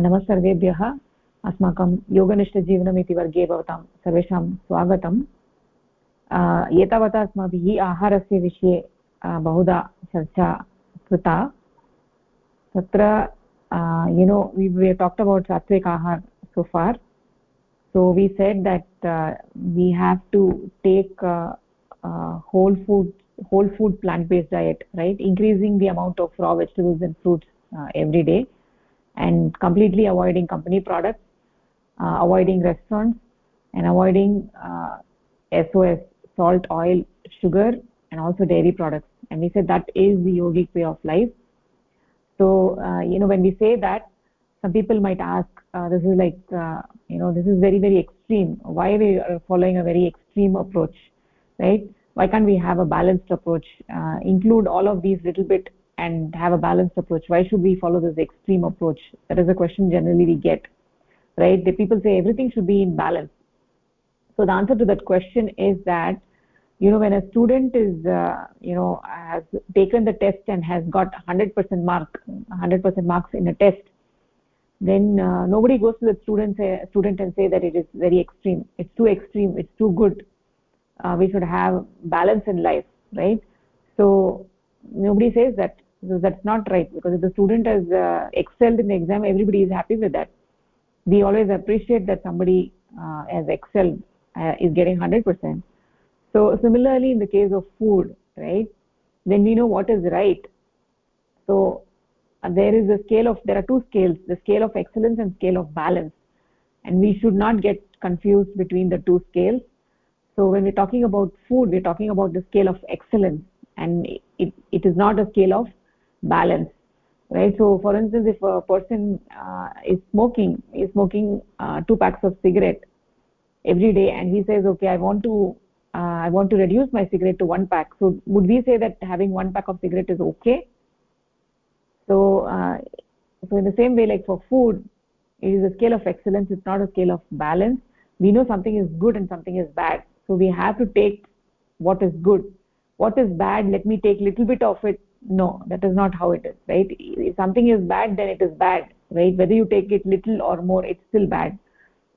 नमः सर्वेभ्यः अस्माकं योगनिष्ठजीवनम् इति वर्गे भवतां सर्वेषां स्वागतम्। एतावता अस्माभिः आहारस्य विषये बहुधा चर्चा कृता। तत्र you know we talked about sattvik ahar so far so we said that we have to take whole food whole food plant based diet right? Increasing the amount of raw vegetables and fruits uh, every day. uh, and completely avoiding company products uh, avoiding restaurants and avoiding uh, sos salt oil sugar and also dairy products. And we said that is the yogic way of life. So uh, you know when we say that some people might ask uh, this is like uh, you know this is very very extreme. Why we are following a very extreme approach right? Why can't we have a balanced approach uh, include all of these little bit and have a balanced approach. Why should we follow this extreme approach? That is a question generally we get right? The people say everything should be in balance. So the answer to that question is that you know when a student is uh, you know has taken the test and has got 100% mark 100% marks in a test then uh, nobody goes to the student say, student and say that it is very extreme. It's too extreme. It's too good. Uh, we should have balance in life right? So nobody says that so that's not right because if the student has uh, excelled in the exam everybody is happy with that. We always appreciate that somebody uh, has excelled uh, is getting 100% so similarly in the case of food right then we know what is right. So uh, there is a scale of there are two scales the scale of excellence and scale of balance. And we should not get confused between the two scales. So when we're talking about food we're talking about the scale of excellence. And it, it is not a scale of balance right? So for instance if a person uh, is smoking is smoking uh, two packs of cigarette every day and he says okay i want to uh, i want to reduce my cigarette to one pack. So would we say that having one pack of cigarette is okay? So uh, so in the same way like for food it is a scale of excellence it's not a scale of balance. We know something is good and something is bad. So we have to take what is good. What is bad let me take little bit of it no that is not how it is right? If something is bad then it is bad right? Whether you take it little or more it's still bad.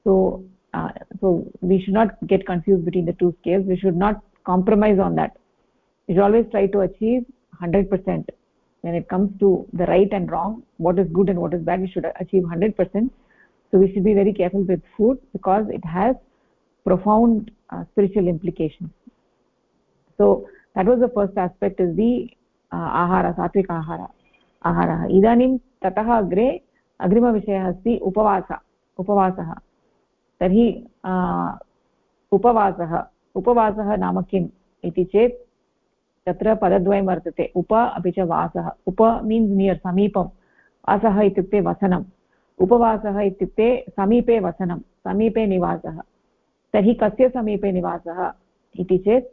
So uh, so we should not get confused between the two scales. We should not compromise on that. We should always try to achieve 100% when it comes to the right and wrong what is good and what is bad we should achieve 100% so we should be very careful with food because it has profound uh, spiritual implications. So that was the first aspect is the आहार, सात्विक आहार, आहारः। इदानीं ततः अग्रे अग्रिमविषयः अस्ति उपवास, उपवासः। तर्हि उपवासः उपवासः नाम किम् इति चेत् तत्र पदद्वयं वर्तते। उप अपि च वासः। उप मीन्स् नियर् समीपं। वासः इत्युक्ते वसनम् उपवासः इत्युक्ते समीपे वसनं, समीपे निवासः। तर्हि कस्य समीपे निवासः इति चेत्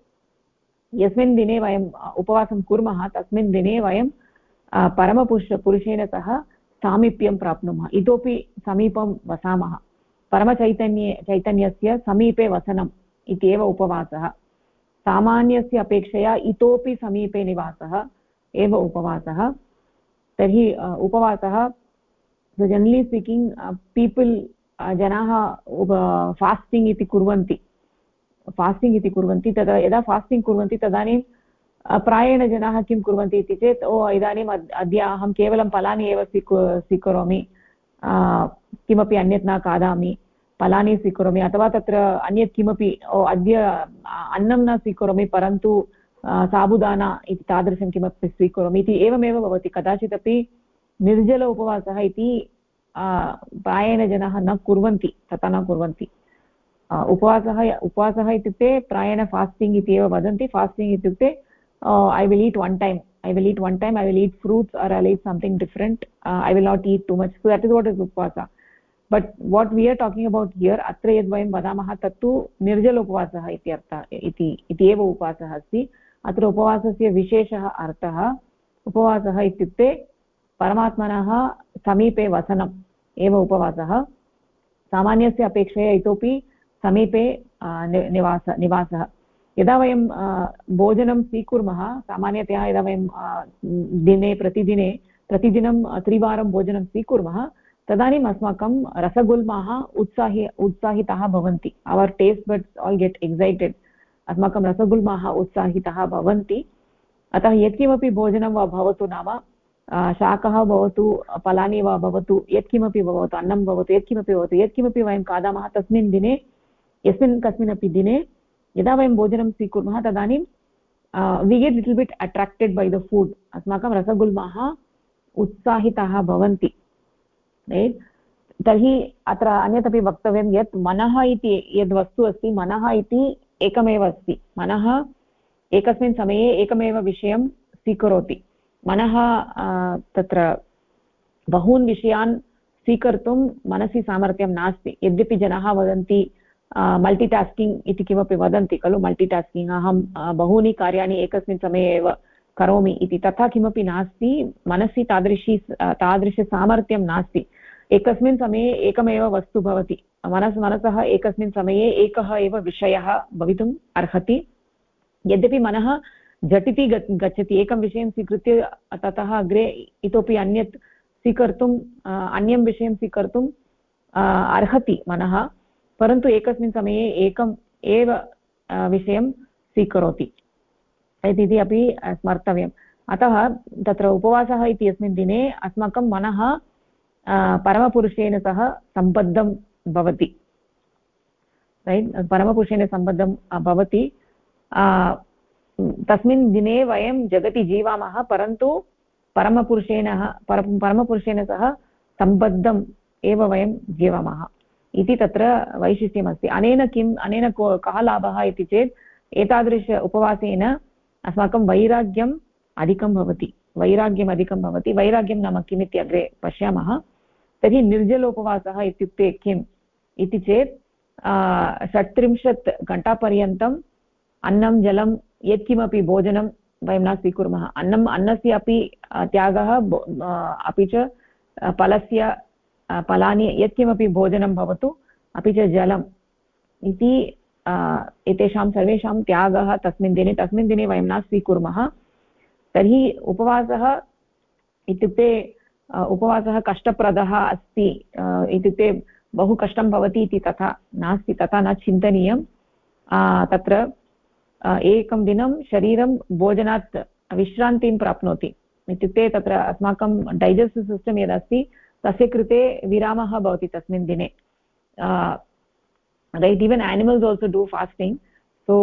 यस्मिन् दिने वयम् उपवासं कुर्मः, तस्मिन् दिने वयं परमपुरुष, पुरुषेण सह सामीप्यं प्राप्नुमः। इतोपि समीपं वसामः। परमचैतन्ये, चैतन्यस्य समीपे वसनम् इत्येव उपवासः। सामान्यस्य अपेक्षया इतोपि समीपे निवासः एव उपवासः। तर्हि उपवासः, जनरलि स्पीकिङ्ग् पीपल् जनाः फास्टिङ्ग् इति कुर्वन्ति। फास्टिङ्ग् इति कुर्वन्ति, तदा यदा फास्टिङ्ग् कुर्वन्ति, तदानीं प्रायेण जनाः किं कुर्वन्ति इति चेत्, ओ, इदानीम् अद्य अहं केवलं फलानि एव स्वीकु, स्वीकरोमि किमपि अन्यत् न खादामि, फलानि स्वीकरोमि, अथवा तत्र अन्यत् किमपि, ओ, अद्य अन्नं न स्वीकरोमि, परन्तु साबुदाना इति तादृशं किमपि स्वीकरोमि इति एवमेव भवति, कदाचित् निर्जल उपवासः इति प्रायेण जनाः न कुर्वन्ति, तथा न कुर्वन्ति। उपवासः उपवासः इत्युक्ते प्रायेण फास्टिङ्ग् इति एव वदन्ति। फास्टिङ्ग् इत्युक्ते I will eat one time I will eat one time I will eat fruits or I eat something different I will not eat too much so that is what is upavas but what we are talking about here अत्र यद् वयं वदामः, तत्तु निर्जल उपवासः इति अर्थः इति एव उपवासः अस्ति। अत्र उपवासस्य विशेषः अर्थः, उपवासः इत्युक्ते परमात्मनः समीपे वसनम् एव उपवासः। सामान्यस्य अपेक्षया इतोपि समीपे निवास, निवासः। यदा वयं भोजनं स्वीकुर्मः, सामान्यतया यदा वयं दिने, प्रतिदिने, प्रतिदिनं त्रिवारं भोजनं स्वीकुर्मः, तदानीम् अस्माकं रसगुल्माः उत्साहि, उत्साहिताः भवन्ति। Our taste buds all get excited अस्माकं रसगुल्माः उत्साहिताः भवन्ति। अतः यत्किमपि भोजनं वा भवतु नाम शाकः भवतु फलानि वा भवतु, यत्किमपि भवतु, अन्नं भवतु, यत्किमपि भवतु, यत्किमपि वयं खादामः तस्मिन् दिने यस्मिन् कस्मिन्नपि दिने, यदा वयं भोजनं स्वीकुर्मः, तदानीं we get little bit attracted by the food अस्माकं रसगुल्माः उत्साहिताः भवन्ति तर्हि अत्र अन्यत् अपि वक्तव्यं यत् मनः इति यद् वस्तु अस्ति, मनः इति एकमेव अस्ति। मनः एकस्मिन् समये एकमेव विषयं स्वीकरोति। मनः तत्र बहून् विषयान् स्वीकर्तुं मनसि सामर्थ्यं नास्ति। यद्यपि जनाः वदन्ति मल्टिटास्किङ्ग् इति किमपि वदन्ति, खलु? मल्टिटास्किङ्ग् अहं बहूनि कार्याणि एकस्मिन् समये एव करोमि इति। तथा किमपि नास्ति, मनसि तादृशी तादृशसामर्थ्यं नास्ति। एकस्मिन् समये एकमेव वस्तु भवति। मनस्, मनसः एकस्मिन् समये एकः एव विषयः भवितुम् अर्हति। यद्यपि मनः झटिति गच्छति, एकं विषयं स्वीकृत्य ततः अग्रे इतोपि अन्यत् स्वीकर्तुम् अन्यं विषयं स्वीकर्तुम् अर्हति मनः। परन्तु एकस्मिन् समये एकम् एव विषयं स्वीकरोति। इति अपि स्मर्तव्यम्। अतः तत्र उपवासः इति अस्मिन् दिने अस्माकं मनः परमपुरुषेण सह सम्बद्धं भवति। रैट् परमपुरुषेण सम्बद्धं भवति। तस्मिन् दिने वयं जगति जीवामः, परन्तु परमपुरुषेण पर परमपुरुषेण सह सम्बद्धम् एव वयं जीवामः। इति तत्र वैशिष्ट्यमस्ति। अनेन किम्, अनेन को, कः लाभः इति चेत् एतादृश उपवासेन अस्माकं वैराग्यम् अधिकं भवति। वैराग्यम् अधिकं भवति। वैराग्यं नाम किम् इति अग्रे पश्यामः। तर्हि निर्जलोपवासः इत्युक्ते किम् इति चेत् षट्त्रिंशत् घण्टापर्यन्तम् अन्नं, जलं, यत्किमपि भोजनं वयं न स्वीकुर्मः। अन्नम्, अन्नस्य अपि त्यागः अपि च फलस्य फलानि यत्किमपि भोजनं भवतु, अपि च जलम् इति एतेषां सर्वेषां त्यागः तस्मिन् दिने तस्मिन् दिने वयं न स्वीकुर्मः। तर्हि उपवासः इत्युक्ते उपवासः कष्टप्रदः अस्ति इत्युक्ते बहु कष्टं भवति इति तथा नास्ति, तथा न चिन्तनीयं। तत्र एकं दिनं शरीरं भोजनात् विश्रान्तिं प्राप्नोति। इत्युक्ते तत्र अस्माकं डैजेस्टिव् सिस्टम् यदस्ति तस्य कृते विरामः भवति तस्मिन् दिने right even animals also do fasting so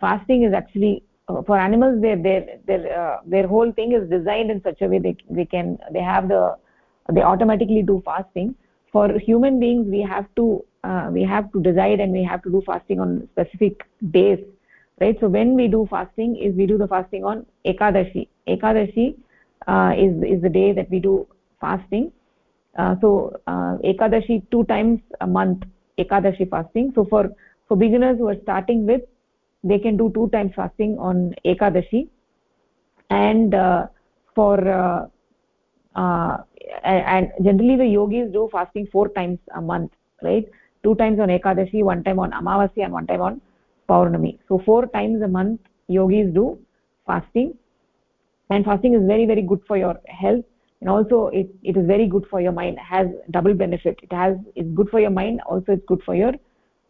fasting is actually uh, for animals their their their uh, their whole thing is designed in such a way they they can they have the they automatically do fasting for human beings we have to uh, we have to decide and we have to do fasting on specific days right so when we do fasting is we do the fasting on ekadashi ekadashi uh, is is the day that we do fasting. Uh, so uh, ekadashi two times a month ekadashi fasting. So for for beginners who are starting with they can do two times fasting on ekadashi. And uh, for uh, uh, and generally the yogis do fasting four times a month right? Two times on ekadashi one time on amavasya and one time on paurnami. So four times a month yogis do fasting. And fasting is very very good for your health and also it, it is very good for your mind it has double benefit it has it's good for your mind also it's good for your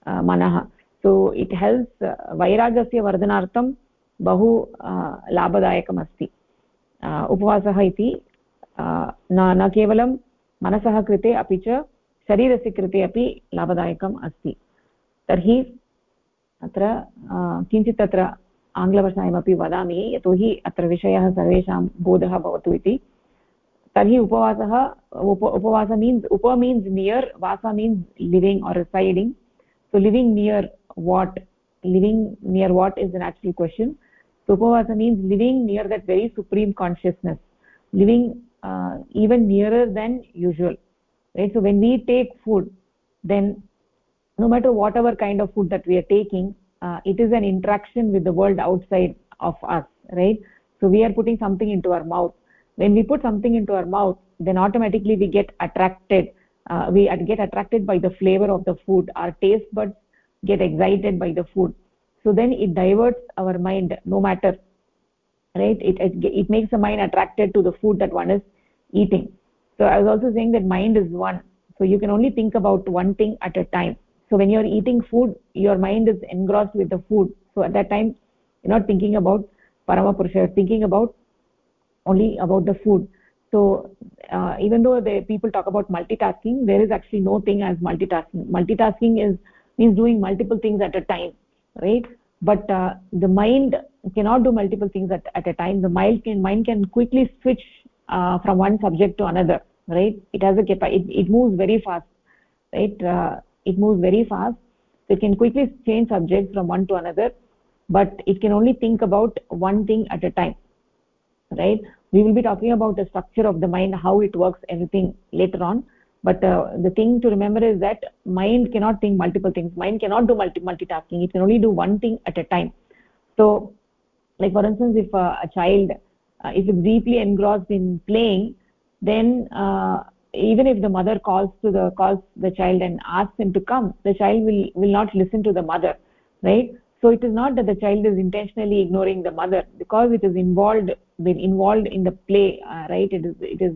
uh, manah so it helps uh, vairagasya vardhanartham बहु लाभदायकम् अस्ति उपवासः इति न न केवलं मनसः कृते अपि च शरीरस्य कृते अपि लाभदायकम् अस्ति तर्हि अत्र किञ्चित् अत्र आङ्ग्लभाषायामपि वदामि यतोहि अत्र विषयः सर्वेषां बोधः भवतु इति tarhi upavasah up, upavasa means upa means near vasa means living or residing. So living near what? Living near what is an actual question. So means living near that very supreme consciousness. Living uh, even nearer than usual. Right? So when we take food then no matter whatever kind of food that we are taking uh, it is an interaction with the world outside of us. Right? So we are putting something into our mouth when we put something into our mouth then automatically we get attracted uh, we get attracted by the flavor of the food. Our taste buds get excited by the food. So then it diverts our mind no matter right? It, it, it makes the mind attracted to the food that one is eating. So i was also saying that mind is one. So you can only think about one thing at a time. So when you're eating food your mind is engrossed with the food. So at that time you're not thinking about parama purusha thinking about only about the food. So uh, even though the people talk about multitasking there is actually no thing as multitasking. Multitasking is means doing multiple things at a time right? But uh, the mind cannot do multiple things at, at a time. The mind can mind can quickly switch uh, from one subject to another right? It has a it, it moves very fast right? Uh, it moves very fast. So it can quickly change subjects from one to another but it can only think about one thing at a time right? We will be talking about the structure of the mind how it works everything later on. But uh, the thing to remember is that mind cannot think multiple things. Mind cannot do multi multitasking. It can only do one thing at a time. So like for instance if uh, a child uh, it's deeply engrossed in playing then uh, even if the mother calls to the calls the child and asks him to come the child will will not listen to the mother right? So it is not that the child is intentionally ignoring the mother. Because it is involved been involved in the play uh, right? It is it is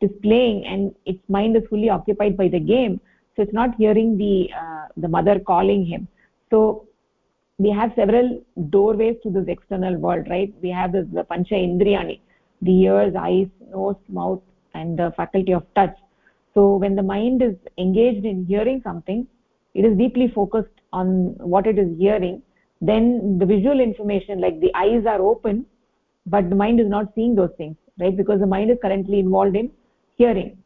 it is playing and its mind is fully occupied by the game. So it's not hearing the uh, the mother calling him. So we have several doorways to this external world right? We have this the pancha indriyani the ears eyes nose mouth and the faculty of touch. So when the mind is engaged in hearing something it is deeply focused on what it is hearing then the visual information like the eyes are open but the mind is not seeing those things right? Because the mind is currently involved in hearing.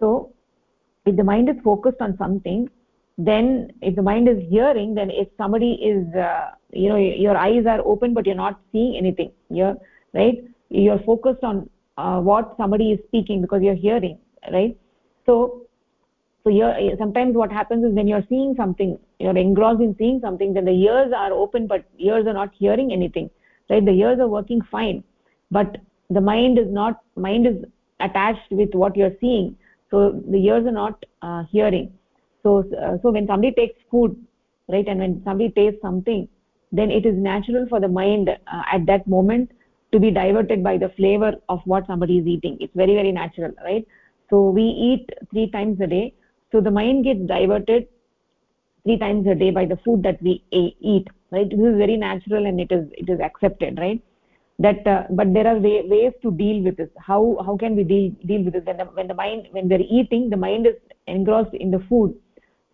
So if the mind is focused on something then if the mind is hearing then if somebody is uh, you know your eyes are open but you're not seeing anything you're right? You're focused on uh, what somebody is speaking because you're hearing right? So so here sometimes what happens is when you're seeing something you're engrossed in seeing something then the ears are open but ears are not hearing anything right? The ears are working fine but the mind is not mind is attached with what you're seeing. So the ears are not uh, hearing. So uh, so when somebody takes food right and when somebody tastes something then it is natural for the mind uh, at that moment to be diverted by the flavor of what somebody is eating. It's very very natural right? So we eat three times a day. So the mind gets diverted three times a day by the food that we eat right? This is very natural and it is it is accepted right? That uh, but there are way, ways to deal with this. How how can we deal deal with this? When the, when the mind when they're eating the mind is engrossed in the food.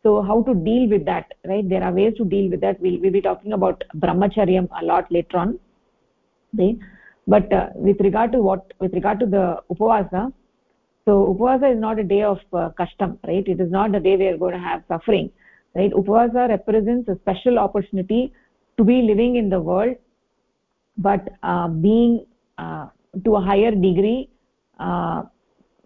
So how to deal with that right? There are ways to deal with that. We'll, we'll be talking about brahmacharyam a lot later on right? But uh, with regard to what with regard to the upavasa so upavasa is not a day of uh, kashtam right? It is not a day we are going to have suffering right? Upavasa represents a special opportunity to be living in the world but uh, being uh, to a higher degree uh,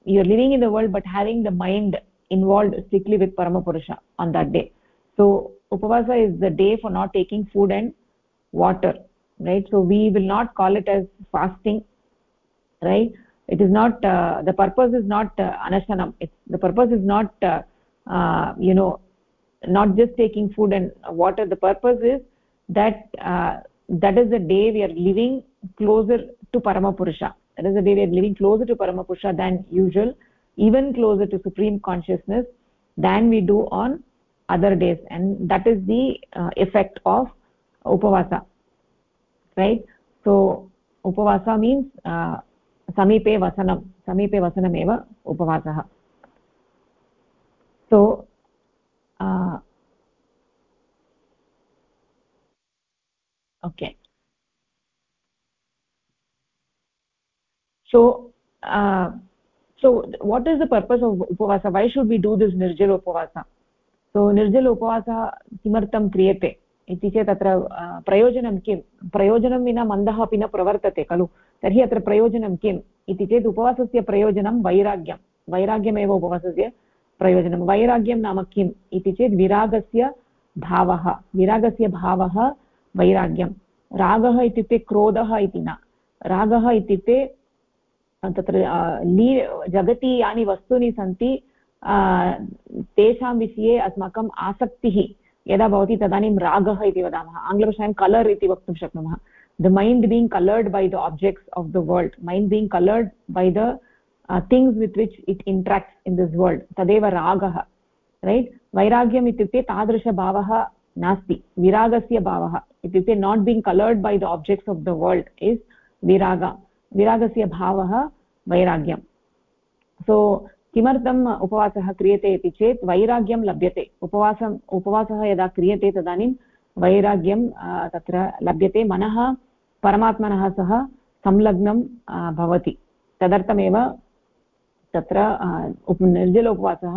you're living in the world but having the mind involved strictly with paramapurusha on that day. So upavasa is the day for not taking food and water right? So we will not call it as fasting right? It is not uh, the purpose is not uh, anashanam. It's the purpose is not uh, you know not just taking food and water. The purpose is that uh, that is the day we are living closer to paramapurusha that is the day we are living closer to paramapurusha than usual even closer to supreme consciousness than we do on other days and that is the uh, effect of upavasa right so upavasa means uh, समीपे वसनं समीपे वसनमेव उपवासः सो Okay so uh, so what is the purpose of upavasa? Why should we do this nirjala upavasa? So nirjala upavasa kimartam kriyate इति चेत् अत्र प्रयोजनं किं प्रयोजनं विना मन्दः अपि न प्रवर्तते खलु तर्हि अत्र प्रयोजनं किम् इति चेत् उपवासस्य प्रयोजनं वैराग्यं वैराग्यमेव उपवासस्य प्रयोजनं वैराग्यं नाम किम् इति चेत् विरागस्य भावः विरागस्य भावः वैराग्यं। रागः इत्युक्ते क्रोधः इति न। रागः इत्युक्ते तत्र ली, जगति यानि वस्तूनि सन्ति तेषां विषये अस्माकम् आसक्तिः यदा भवति तदानीं रागः इति वदामः। आङ्ग्लभाषायां कलर् इति वक्तुं शक्नुमः। The mind being coloured by the objects of the world mind being coloured by the things with which it interacts in this world तदेव रागः रैट् वैराग्यम् इत्युक्ते तादृशभावः नास्ति। विरागस्य भावः इत्युक्ते not being coloured by the objects of the world is virag. विरागस्य भावः वैराग्यं सो किमर्थम् उपवासः क्रियते इति चेत् वैराग्यं लभ्यते। उपवासम् उपवासः यदा क्रियते तदानीं वैराग्यं तत्र लभ्यते। मनः, परमात्मनः सह संलग्नं भवति। तदर्थमेव तत्र निर्जल उपवासः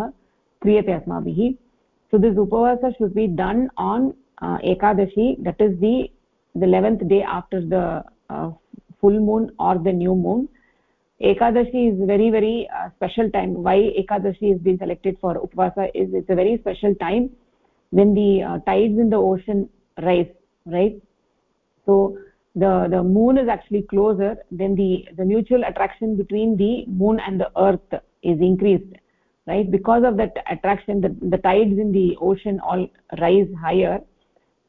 क्रियते अस्माभिः। So this upavasa should be done on uh, ekadashi that is the the 11th day after the uh, full moon or the new moon. Ekadashi is very very uh, special time. Why ekadashi is being selected for upavasa is it's a very special time when the uh, tides in the ocean rise right? So the the moon is actually closer then the the mutual attraction between the moon and the earth is increased right? Because of that attraction the, the tides in the ocean all rise higher.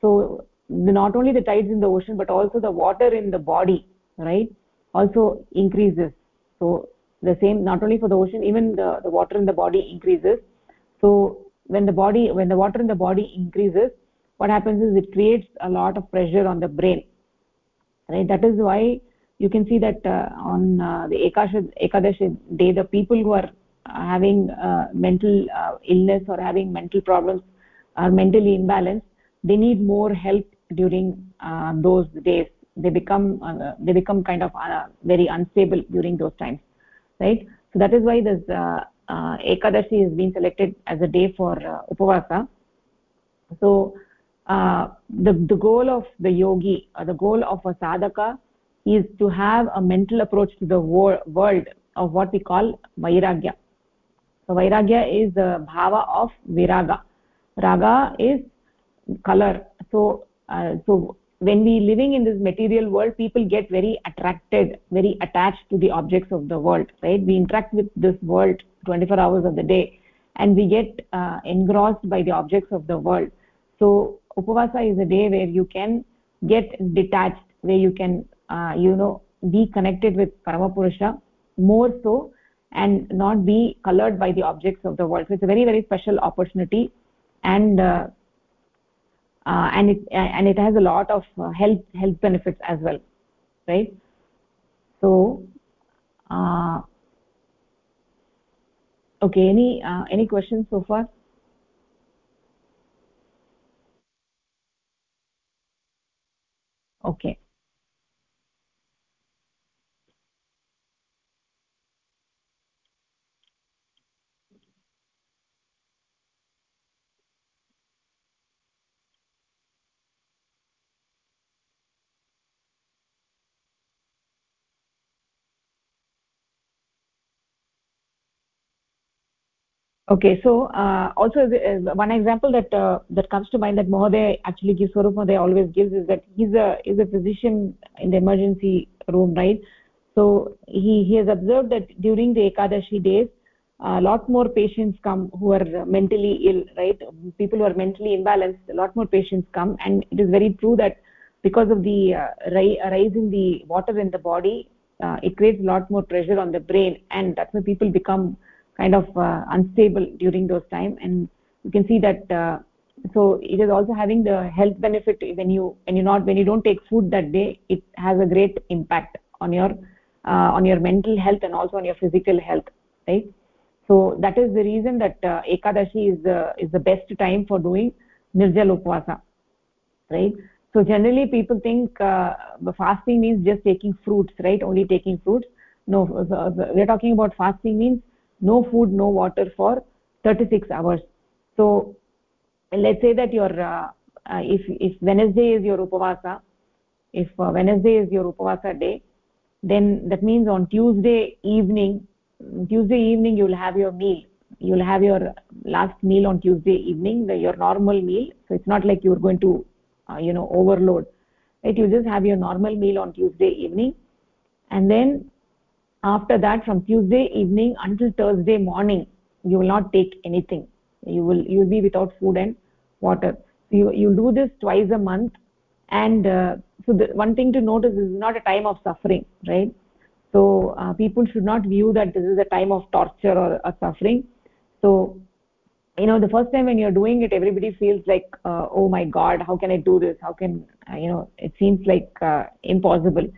So the, not only the tides in the ocean but also the water in the body right also increases. So the same not only for the ocean even the, the water in the body increases. So when the body when the water in the body increases what happens is it creates a lot of pressure on the brain right? That is why you can see that uh, on uh, the ekadash day the people who are having uh, mental uh, illness or having mental problems or mentally imbalanced they need more help during uh, those days. They become they become kind of very unstable during those times right? So that is why this ekadashi is being selected as a day for upavasa. So uh, the the goal of the yogi or the goal of a sadhaka is to have a mental approach to the wor world of what we call vairagya so vairagya is the bhava of viraga. Raga is color. So uh, so when we living in this material world people get very attracted very attached to the objects of the world right? We interact with this world 24 hours of the day and we get uh, engrossed by the objects of the world. So upavasa is a day where you can get detached where you can uh, you know be connected with paramapurusha more so and not be colored by the objects of the world. So it's a very very special opportunity. And uh, uh, and it and it has a lot of uh, health health benefits as well right? So uh, okay any uh, any questions so far? Okay okay so uh, also uh, one example that uh, that comes to mind that mohoday actually gives swarup always gives is that he's a is a physician in the emergency room right? So he he has observed that during the ekadashi days a lot more patients come who are mentally ill right? People who are mentally imbalanced a lot more patients come. And it is very true that because of the uh, rise in the water in the body uh, it creates a lot more pressure on the brain. And that's why people become kind of uh, unstable during those time. And you can see that uh, so it is also having the health benefit when you when you not when you don't take food that day it has a great impact on your uh, on your mental health and also on your physical health right? So that is the reason that uh, ekadashi is the is the best time for doing nirjal upvasa right? So generally people think uh, fasting means just taking fruits right? Only taking fruits. No we're talking about fasting means no food no water for 36 hours. So let's say that your uh, uh, if if wednesday is your upavasa if uh, wednesday is your upavasa day then that means on tuesday evening tuesday evening you will have your meal. You will have your last meal on tuesday evening the, your normal meal. So it's not like you're going to uh, you know overload right? You just have your normal meal on tuesday evening. And then after that from tuesday evening until thursday morning you will not take anything. You will you will be without food and water. So you you do this twice a month. And uh, so the one thing to notice is not a time of suffering right? So uh, people should not view that this is a time of torture or, or suffering. So you know the first time when you're doing it everybody feels like uh, oh my god how can i do this? How can uh, you know it seems like uh, impossible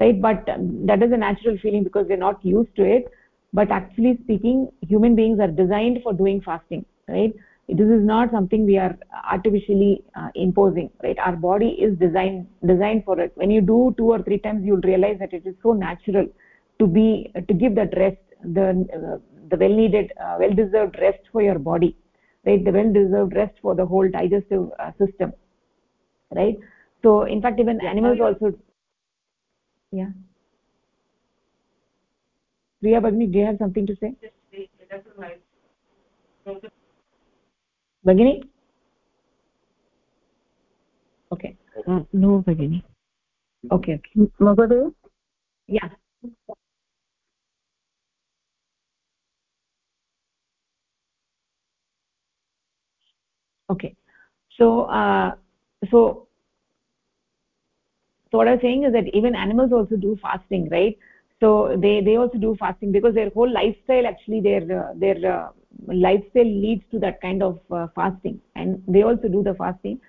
right? But um, that is a natural feeling because we're not used to it. But actually speaking human beings are designed for doing fasting right? This is not something we are artificially uh, imposing right? Our body is designed designed for it. When you do two or three times you'll realize that it is so natural to be to give that rest the uh, the well needed uh, well deserved rest for your body right? The well deserved rest for the whole digestive uh, system right? So in fact even yeah, animals also yeah. Priya bagni do you have something to say? Bagini okay. Uh, no bagini okay okay. Yeah. Okay. So uh so so what i was saying is that even animals also do fasting right? So they they also do fasting because their whole lifestyle actually their uh, their uh, lifestyle leads to that kind of uh, fasting and they also do the fasting.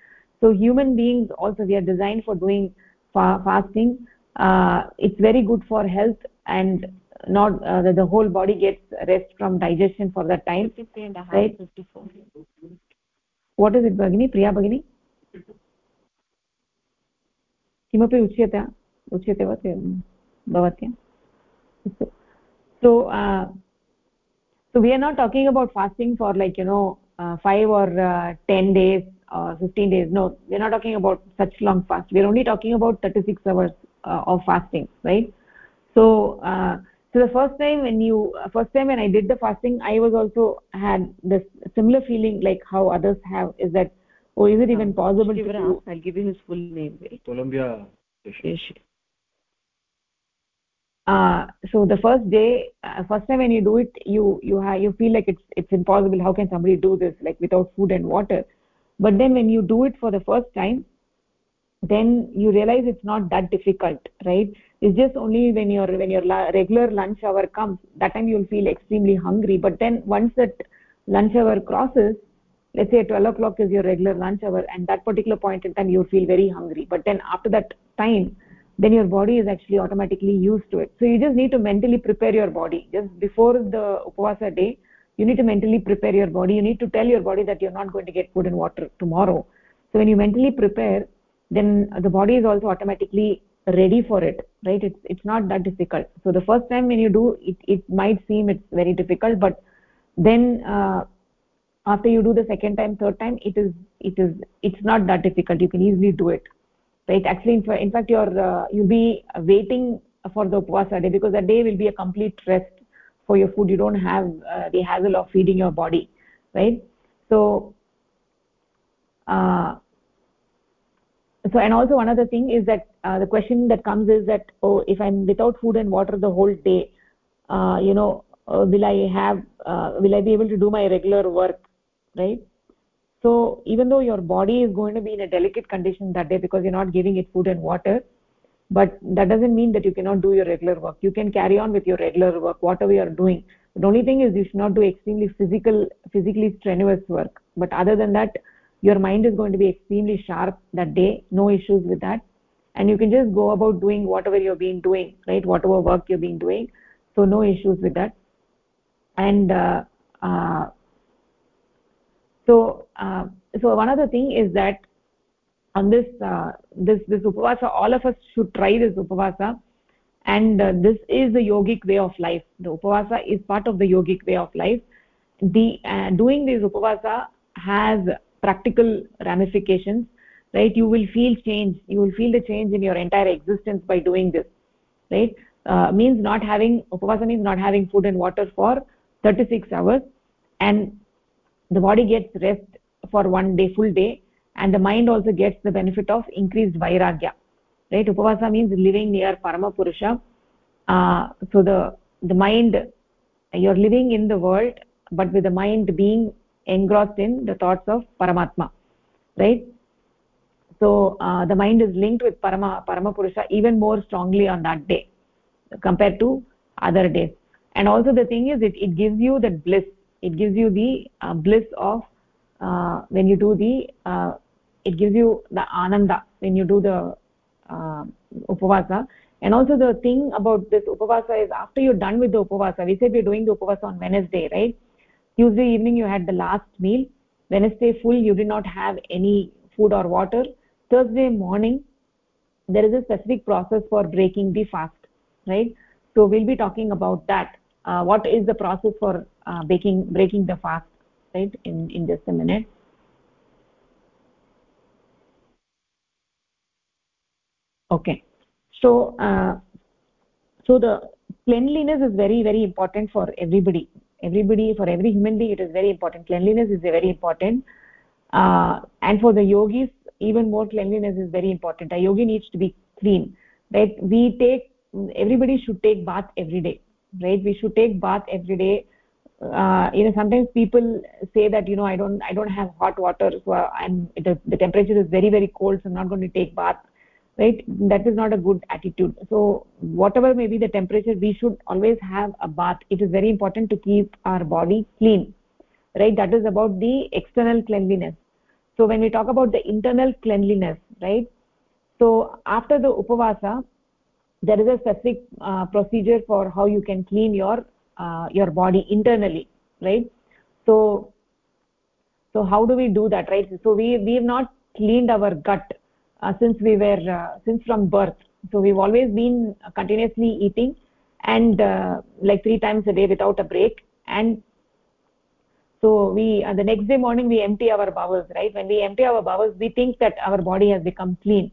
So human beings also we are designed for doing fa fasting. Uh, it's very good for health and not uh, the, the whole body gets rest from digestion for that time 53 and a half right? 54 what is it bagini priya bagini किमपि उच्यते उच्यते वा भवत्या so uh, so we are not talking about fasting for like you know uh, 5 or uh, 10 days or 15 days no we're not talking about such long fast we're only talking about 36 hours uh, of fasting right so uh, so the first time when you uh, first time when i did the fasting i was also had this similar feeling like how others have is that oh is it even possible to do? i'll give you his full name columbia uh, so the first day uh, first time when you do it you you have you feel like it's it's impossible. How can somebody do this like without food and water? But then when you do it for the first time then you realize it's not that difficult right? It's just only when your when your regular lunch hour comes that time you'll feel extremely hungry. But then once that lunch hour crosses let's say 12 o'clock is your regular lunch hour and that particular point in time you feel very hungry. But then after that time then your body is actually automatically used to it. So you just need to mentally prepare your body. Just before the upavasa day you need to mentally prepare your body. You need to tell your body that you're not going to get food and water tomorrow. So when you mentally prepare then the body is also automatically ready for it right? It's it's not that difficult. So the first time when you do it it might seem it's very difficult but then uh, after you do the second time third time it is it is it's not that difficult. You can easily do it. Right? Actually in fact you're uh, you'll be waiting for the upvasa day because that day will be a complete rest for your food. You don't have uh, the hassle of feeding your body. Right? So uh, so and also another thing is that uh, the question that comes is that oh if i'm without food and water the whole day uh, you know uh, will i have uh, will i be able to do my regular work right? So even though your body is going to be in a delicate condition that day because you're not giving it food and water but that doesn't mean that you cannot do your regular work. You can carry on with your regular work whatever you are doing. The only thing is you should not do extremely physical physically strenuous work. But other than that your mind is going to be extremely sharp that day no issues with that. And you can just go about doing whatever you've been doing right? Whatever work you've been doing. So no issues with that. And uh, uh, so uh, so one other thing is that on this uh, this this upavasa all of us should try this upavasa. And uh, this is the yogic way of life. The upavasa is part of the yogic way of life. The uh, doing this upavasa has practical ramifications right? You will feel change. You will feel the change in your entire existence by doing this right? Uh, means not having upavasa means not having food and water for 36 hours. And the body gets rest for one day full day and the mind also gets the benefit of increased vairagya. Right? Upavasa means living near parama purusha uh, so the the mind you're living in the world but with the mind being engrossed in the thoughts of paramatma. Right? So uh, the mind is linked with parama parama purusha even more strongly on that day compared to other days. And also the thing is it, it gives you that bliss it gives you the uh, bliss of uh, when you do the uh, it gives you the ananda when you do the uh, upavasa. And also the thing about this upavasa is after you're done with the upavasa we said we're doing the upavasa on wednesday right? Tuesday evening you had the last meal. Wednesday full you did not have any food or water. Thursday morning there is a specific process for breaking the fast right? So we'll be talking about that. Uh, what is the process for uh, breaking breaking the fast right in in just a minute. Okay. So uh, so the cleanliness is very very important for everybody. Everybody for every human being it is very important. Cleanliness is very important. Uh, and for the yogis even more cleanliness is very important. A yogi needs to be clean right? We take everybody should take bath every day right? We should take bath every day uh, you know sometimes people say that you know i don't i don't have hot water so i'm the, the temperature is very very cold so i'm not going to take bath right? That is not a good attitude. So whatever may be the temperature we should always have a bath. It is very important to keep our body clean right? That is about the external cleanliness. So when we talk about the internal cleanliness right? So after the upavasa there is a specific uh, procedure for how you can clean your uh, your body internally right? So so how do we do that right? So we we have not cleaned our gut uh, since we were uh, since from birth. So we've always been continuously eating and uh, like three times a day without a break. And so we uh, the next day morning we empty our bowels right? When we empty our bowels we think that our body has become clean.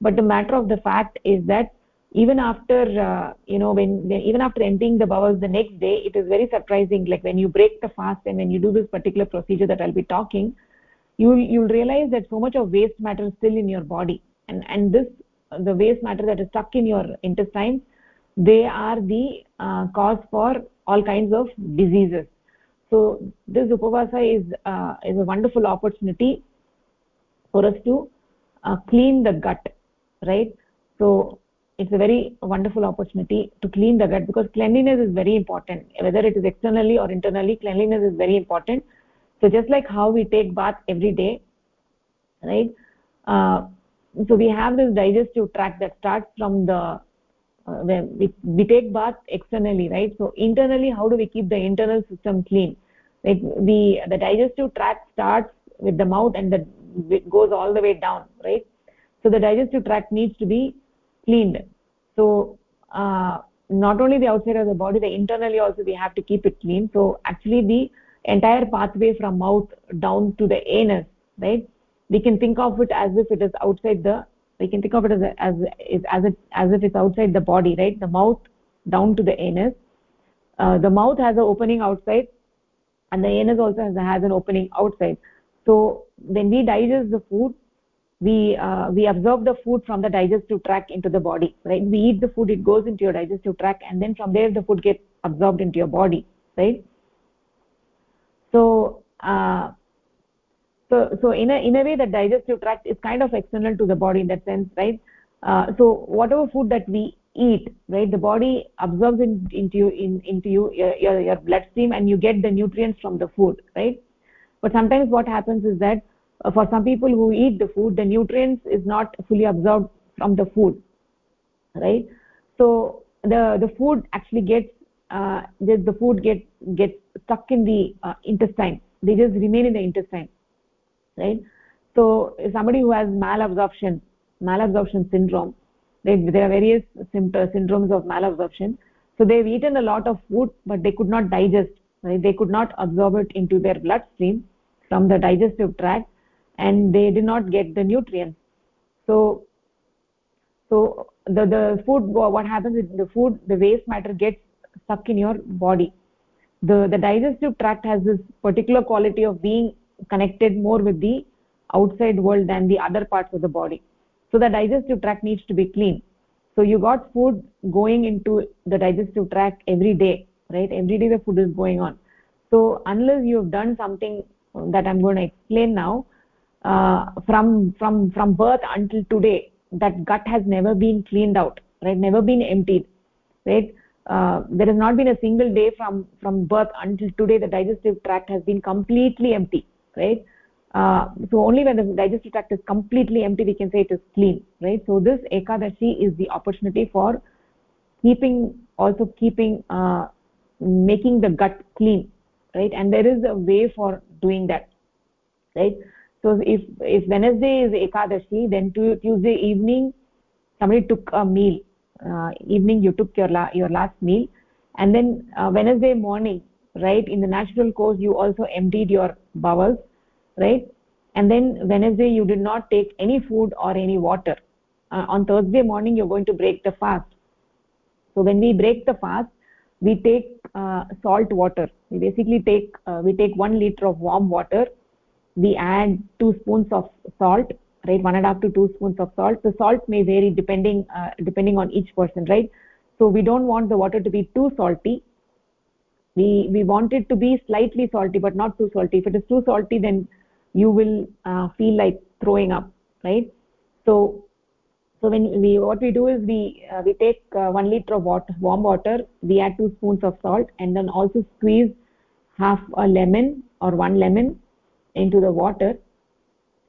But the matter of the fact is that even after uh, you know when, even after emptying the bowels the next day it is very surprising. Like when you break the fast and when you do this particular procedure that i'll be talking you you'll realize that so much of waste matter is still in your body. And and this the waste matter that is stuck in your intestines they are the uh, cause for all kinds of diseases. So this upavasa is uh, is a wonderful opportunity for us to uh, clean the gut right? So it's a very wonderful opportunity to clean the gut because cleanliness is very important. Whether it is externally or internally cleanliness is very important. So just like how we take bath every day right? Uh, so we have this digestive tract that starts from the uh, we, we take bath externally right? So internally how do we keep the internal system clean? Like the the digestive tract starts with the mouth and the it goes all the way down right? So the digestive tract needs to be cleaned. So uh, not only the outside of the body the internally also we have to keep it clean. So actually the entire pathway from mouth down to the anus right? We can think of it as if it is outside the we can think of it as a, as as it as if it's outside the body right? The mouth down to the anus. Uh, the mouth has an opening outside and the anus also has, has an opening outside. So when we digest the food we uh, we absorb the food from the digestive tract into the body right? We eat the food it goes into your digestive tract and then from there the food gets absorbed into your body right? So uh, so so in a in a way the digestive tract is kind of external to the body in that sense right? Uh, so whatever food that we eat right the body absorbs in, into you in, into you your, your, your bloodstream and you get the nutrients from the food right? But sometimes what happens is that for some people who eat the food the nutrients is not fully absorbed from the food right? So the the food actually gets uh, the, the food gets gets stuck in the uh, intestine. They just remain in the intestine right? So somebody who has malabsorption malabsorption syndrome they, there are various syndromes of malabsorption. So they've eaten a lot of food but they could not digest right? they could not absorb it into their bloodstream from the digestive tract and they did not get the nutrients so so the the food what happens is the food the waste matter gets stuck in your body. The the digestive tract has this particular quality of being connected more with the outside world than the other parts of the body. So the digestive tract needs to be clean. So you got food going into the digestive tract every day right? Every day the food is going on. So unless you have done something that i'm going to explain now from from from birth until today that gut has never been cleaned out right? Never been emptied right? Uh, there has not been a single day from from birth until today the digestive tract has been completely empty right? Uh, so only when the digestive tract is completely empty we can say it is clean right? So this ekadashi is the opportunity for keeping also keeping uh, making the gut clean right? And there is a way for doing that right so if if wednesday is ekadashi then tuesday evening somebody took a meal. Uh, evening you took your la your last meal. And then uh, wednesday morning right in the natural course you also emptied your bowels right? And then wednesday you did not take any food or any water. Uh, on thursday morning you're going to break the fast. So when we break the fast we take uh, salt water. We basically take uh, we take 1 liter of warm water we add 2 spoons of salt right? One and a half to two spoons of salt. The salt may vary depending uh, depending on each person right? So we don't want the water to be too salty. We we want it to be slightly salty but not too salty. If it is too salty then you will uh, feel like throwing up right? So so when we what we do is we uh, we take uh, 1 liter of water warm water we add 2 spoons of salt and then also squeeze half a lemon or one lemon into the water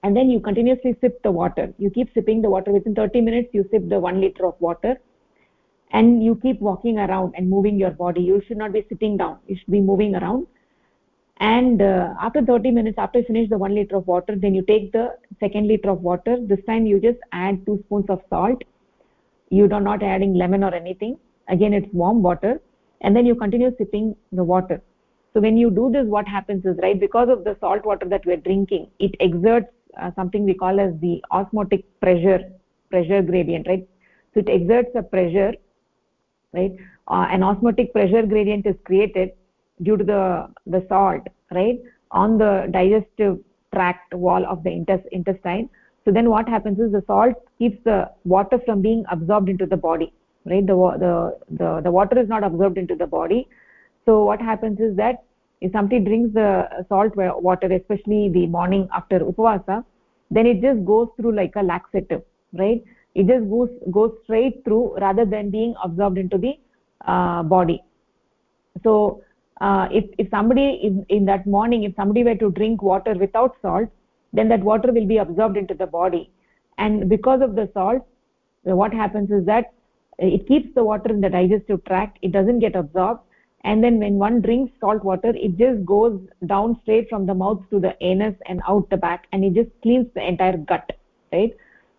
and then you continuously sip the water. You keep sipping the water. Within 30 minutes you sip the 1 liter of water and you keep walking around and moving your body. You should not be sitting down. You should be moving around. And uh, after 30 minutes after you finish the 1 liter of water then you take the second liter of water. This time you just add 2 spoons of salt. You are not adding lemon or anything. Again it's warm water. And then you continue sipping the water so when you do this what happens is right because of the salt water that we're drinking it exerts uh, something we call as the osmotic pressure pressure gradient right? So it exerts a pressure right? Uh, an osmotic pressure gradient is created due to the the salt right on the digestive tract wall of the intestine. So then what happens is the salt keeps the water from being absorbed into the body right? The the the, the water is not absorbed into the body so what happens is that if somebody drinks the salt water especially the morning after upavasa then it just goes through like a laxative right? It just goes goes straight through rather than being absorbed into the uh, body. So uh, if if somebody in, in that morning if somebody were to drink water without salt then that water will be absorbed into the body. And because of the salt what happens is that it keeps the water in the digestive tract. It doesn't get absorbed and then when one drinks salt water it just goes down straight from the mouth to the anus and out the back and it just cleans the entire gut right?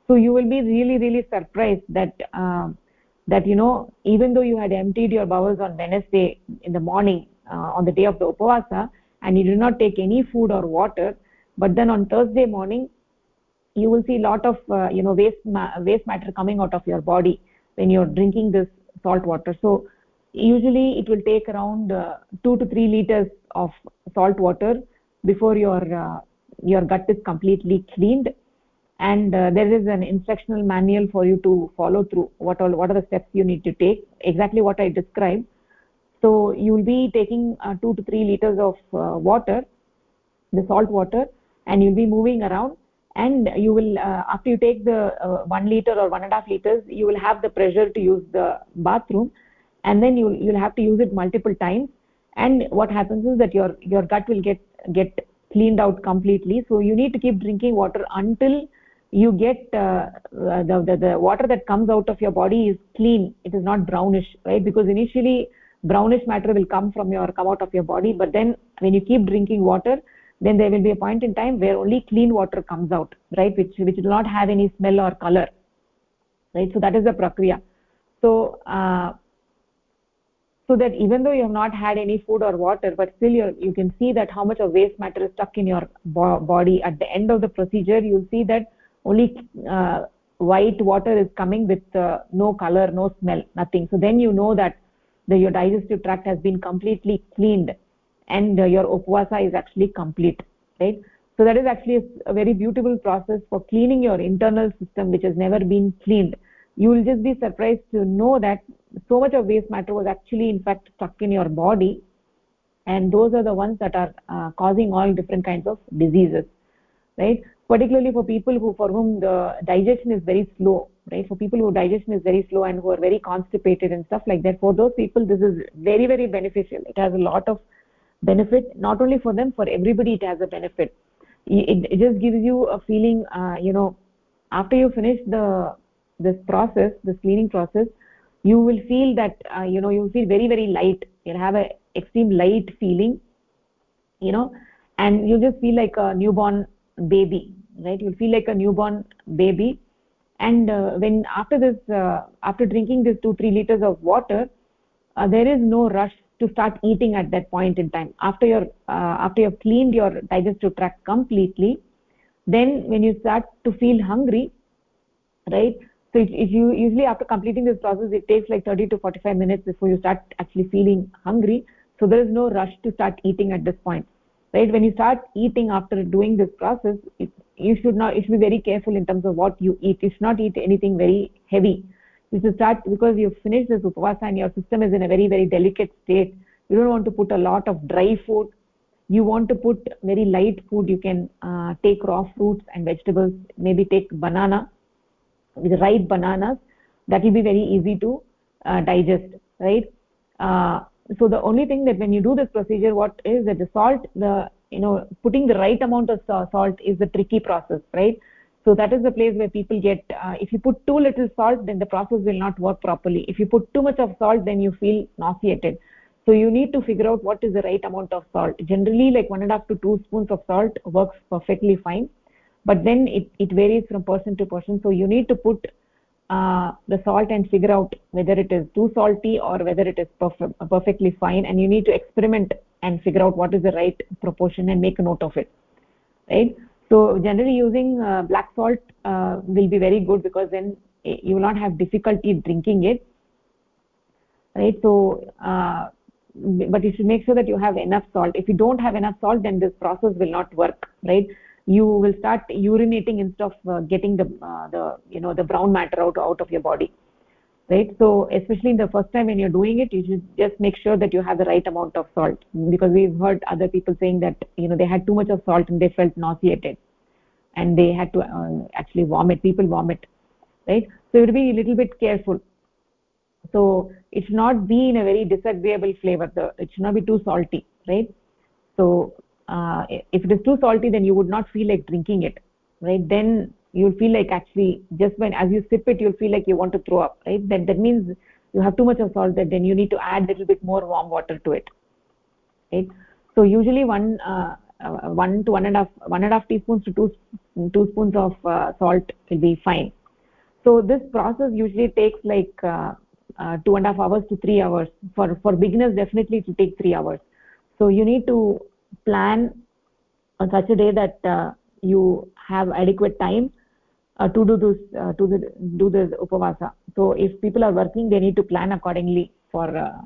So you will be really really surprised that uh, that you know even though you had emptied your bowels on wednesday in the morning uh, on the day of the upavasa and you did not take any food or water but then on thursday morning you will see a lot of uh, you know waste ma waste matter coming out of your body when you're drinking this salt water. So usually it will take around uh, 2 to 3 liters of salt water before your uh, your gut is completely cleaned. And uh, there is an instructional manual for you to follow through what all what are the steps you need to take exactly what i described. So you will be taking uh, 2 to 3 liters of uh, water the salt water and you'll be moving around. And you will uh, after you take the uh, 1 liter or one and a half liters you will have the pressure to use the bathroom and then you you'll have to use it multiple times. And what happens is that your your gut will get get cleaned out completely. So you need to keep drinking water until you get uh, the, the the water that comes out of your body is clean. It is not brownish right? Because initially brownish matter will come from your come out of your body. But then when you keep drinking water then there will be a point in time where only clean water comes out right? Which which will not have any smell or color right? So that is the prakriya. So uh, so that even though you have not had any food or water but still you can see that how much of waste matter is stuck in your bo body. At the end of the procedure you'll see that only uh, white water is coming with uh, no color no smell nothing. So then you know that the, your digestive tract has been completely cleaned and uh, your upvasa is actually complete right? So that is actually a, a very beautiful process for cleaning your internal system which has never been cleaned you will just be surprised to know that so much of waste matter was actually in fact stuck in your body. And those are the ones that are uh, causing all different kinds of diseases right? Particularly for people who for whom the digestion is very slow right? For people who digestion is very slow and who are very constipated and stuff like that for those people this is very very beneficial. It has a lot of benefit not only for them for everybody it has a benefit. It, it just gives you a feeling uh, you know after you finish the this process this cleaning process you will feel that uh, you know you will feel very very light. You'll have a extreme light feeling you know and you just feel like a newborn baby right? You'll feel like a newborn baby. And uh, when after this uh, after drinking this 2 3 liters of water uh, there is no rush to start eating at that point in time. After your uh, after you've cleaned your digestive tract completely then when you start to feel hungry right so if, if you usually after completing this process it takes like 30 to 45 minutes before you start actually feeling hungry. So there is no rush to start eating at this point right? When you start eating after doing this process it, you should not you should be very careful in terms of what you eat. You should not eat anything very heavy. You should start because you've finished this upavasa and your system is in a very very delicate state you don't want to put a lot of dry food. You want to put very light food. You can uh, take raw fruits and vegetables maybe take banana with ripe bananas that will be very easy to uh, digest right? Uh, so the only thing that when you do this procedure what is that the salt the you know putting the right amount of salt is the tricky process right? So that is the place where people get uh, if you put too little salt then the process will not work properly. If you put too much of salt then you feel nauseated. So you need to figure out what is the right amount of salt. Generally like one and a half to two spoons of salt works perfectly fine but then it, it varies from person to person. So you need to put uh, the salt and figure out whether it is too salty or whether it is perf perfectly fine. And you need to experiment and figure out what is the right proportion and make a note of it. Right? So generally using uh, black salt uh, will be very good because then you will not have difficulty drinking it. Right? So uh, but you should make sure that you have enough salt. If you don't have enough salt then this process will not work. Right you will start urinating instead of uh, getting the uh, the you know the brown matter out out of your body right? So especially in the first time when you're doing it you should just make sure that you have the right amount of salt. Because we've heard other people saying that you know they had too much of salt and they felt nauseated and they had to uh, actually vomit people vomit right? So you have to be a little bit careful. So it should not be in a very disagreeable flavor. The it should not be too salty right? So uh, if it is too salty then you would not feel like drinking it right? Then you'll feel like actually just when as you sip it you'll feel like you want to throw up right? That that means you have too much of salt that then you need to add a little bit more warm water to it right? So usually one uh, uh, one to one and a half one and a half teaspoons to two two spoons of uh, salt will be fine. So this process usually takes like uh, uh, two and a half hours to three hours. For for beginners definitely it will take three hours. So you need to plan on such a day that uh, you have adequate time uh, to do this uh, to the, do the upavasa. So if people are working they need to plan accordingly for uh,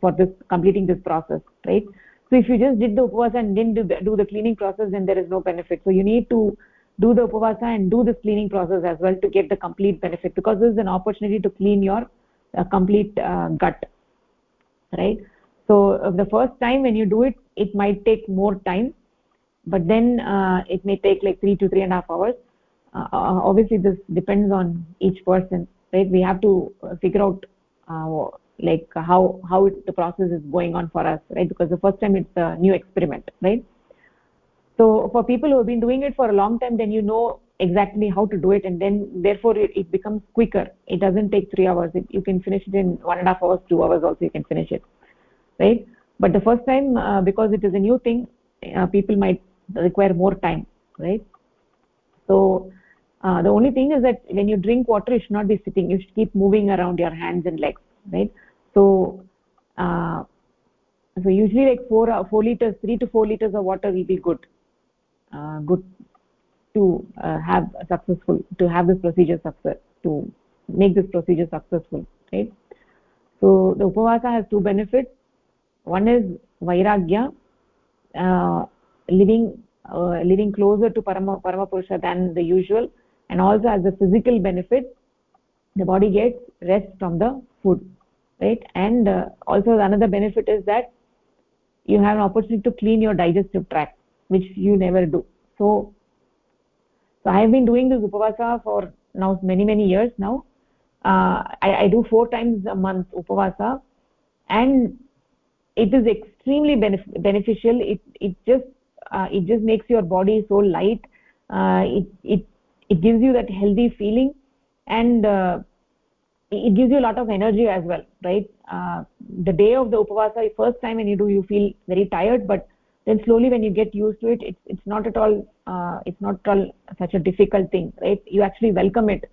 for this completing this process right? So if you just did the upavasa and didn't do the, do the cleaning process then there is no benefit. So you need to do the upavasa and do this cleaning process as well to get the complete benefit because this is an opportunity to clean your uh, complete uh, gut right so uh, the first time when you do it it might take more time but then uh, it may take like three to three and a half hours. Uh, uh, obviously this depends on each person right? We have to uh, figure out uh, like how how it, the process is going on for us right? Because the first time it's a new experiment right? So for people who have been doing it for a long time then you know exactly how to do it and then therefore it, it becomes quicker. It doesn't take three hours. It, you can finish it in one and a half hours two hours also you can finish it right? But the first time uh, because it is a new thing uh, people might require more time right? So uh, the only thing is that when you drink water you should not be sitting. You should keep moving around your hands and legs right? So uh, so usually like 4 uh, 4 liters 3 to 4 liters of water will be good uh, good to have successful to have this procedure success to make this procedure successful right? So the upavasa has two benefits one is vairagya uh, living uh, living closer to parama paramapurusha than the usual. And also as a physical benefit the body gets rest from the food right? And uh, also another benefit is that you have an opportunity to clean your digestive tract which you never do. So so i have been doing this upavasa for now many many years now. Uh, I, I do four times a month upavasa. And it is extremely benef beneficial. It it just uh, it just makes your body so light. Uh, it it it gives you that healthy feeling and uh, it gives you a lot of energy as well right? Uh, the day of the upavasa first time when you do you feel very tired but then slowly when you get used to it it's it's not at all uh, it's not at all such a difficult thing right? You actually welcome it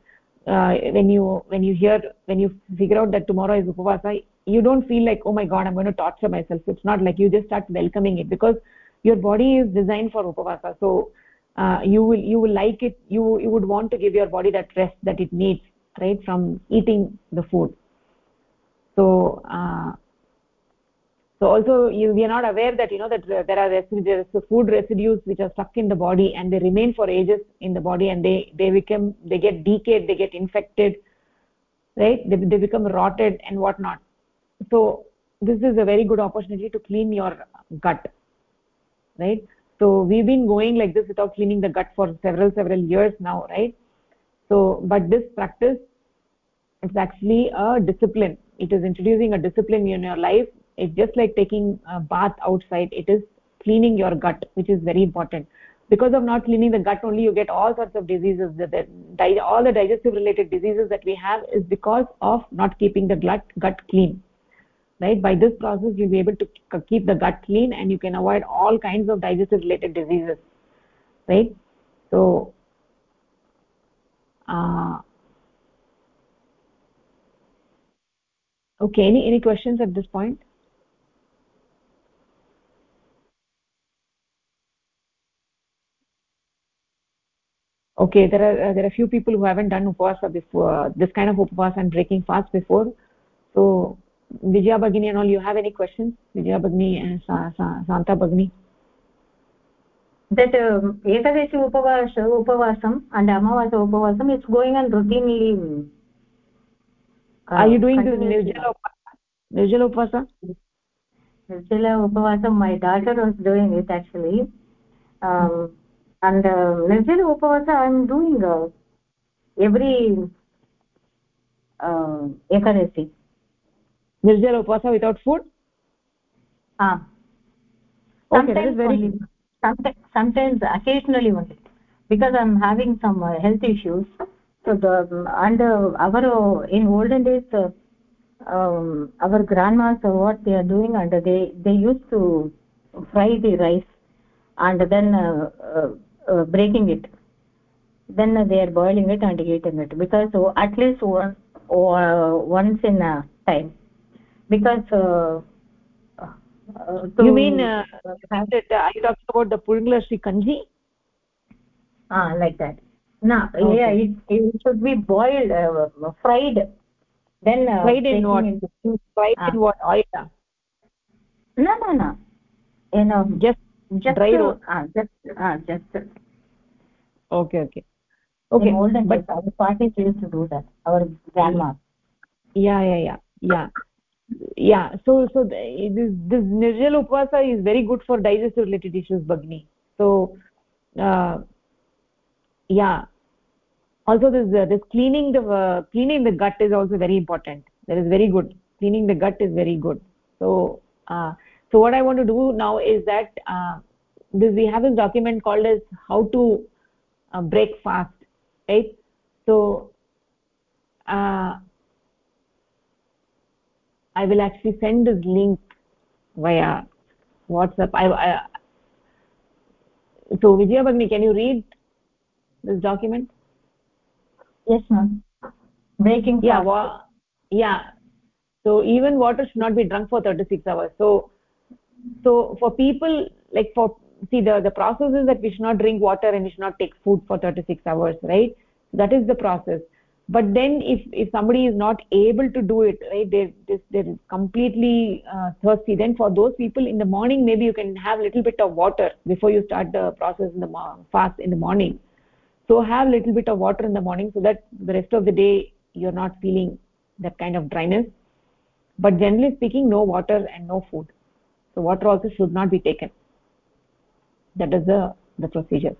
uh, when you when you hear when you figure out that tomorrow is upavasa you don't feel like oh my god i'm going to torture myself. It's not like you just start welcoming it because your body is designed for upavasa. So uh, you will you will like it you you would want to give your body that rest that it needs right from eating the food. So uh, so also you, we are not aware that you know that there are residues food residues which are stuck in the body and they remain for ages in the body and they they become they get decayed they get infected right? They, they become rotted and whatnot. So this is a very good opportunity to clean your gut right? So we've been going like this without cleaning the gut for several several years now right? So but this practice is actually a discipline. It is introducing a discipline in your life it's just like taking a bath outside. It is cleaning your gut which is very important. Because of not cleaning the gut only you get all sorts of diseases. The, all the digestive related diseases that we have is because of not keeping the gut gut clean right? By this process you'll be able to keep the gut clean and you can avoid all kinds of digestive related diseases right? So uh, okay any any questions at this point okay there are uh, there are few people who haven't done upavasa before uh, this kind of upavasa and breaking fast before. So vijaya bagini and all you have any questions? Vijaya bagini and Sa Sa santa bagini. That um, ekadashi upavasa upavasam and amavasa upavasam it's going on routinely. Uh, are you doing this nirjala upavasa nirjala upavasa nirjala upavasa my daughter was doing it actually. Um, and uh, nirjala upavasa i am doing uh, every uh, ekadasi. Nirjala upavasa without food? Ah. Okay that is very only, sometimes, sometimes occasionally only. Because i'm having some uh, health issues. So the and uh, our uh, in olden days uh, um, our grandmas uh, what they are doing and they they used to fry the rice. And then uh, uh, uh, breaking it. Then they are boiling it and eating it. Because so at least one uh, once in a time. Because uh, uh, you mean uh, that, are you talking about the purglashi kanji? Ah like that. No okay. yeah it, it should be boiled uh, fried. Then uh, fried in what? fried ah. in what oil? No no no. You know just just dry uh, ah just ah just okay okay. Okay in olden but our parties used to do that. Our grandma. Yeah yeah yeah yeah. Yeah so so this this nirjal upvasa is very good for digestive related issues bagni so uh, yeah. Also this uh, this cleaning the uh, cleaning the gut is also very important. That is very good. Cleaning the gut is very good. So uh, so what i want to do now is that uh, this we have this document called as how to uh, break fast right? So uh, i will actually send this link via whatsapp. I, I so vijaya bagni can you read this document? Yes ma'am. Breaking fast. yeah yeah. So even water should not be drunk for 36 hours. So so for people like for see the the process is that we should not drink water and we should not take food for 36 hours right? That is the process. But then if if somebody is not able to do it right they they're completely uh, thirsty then for those people in the morning maybe you can have a little bit of water before you start the process in the fast in the morning. So have a little bit of water in the morning so that the rest of the day you're not feeling that kind of dryness. But generally speaking no water and no food so water also should not be taken. That is the the procedure.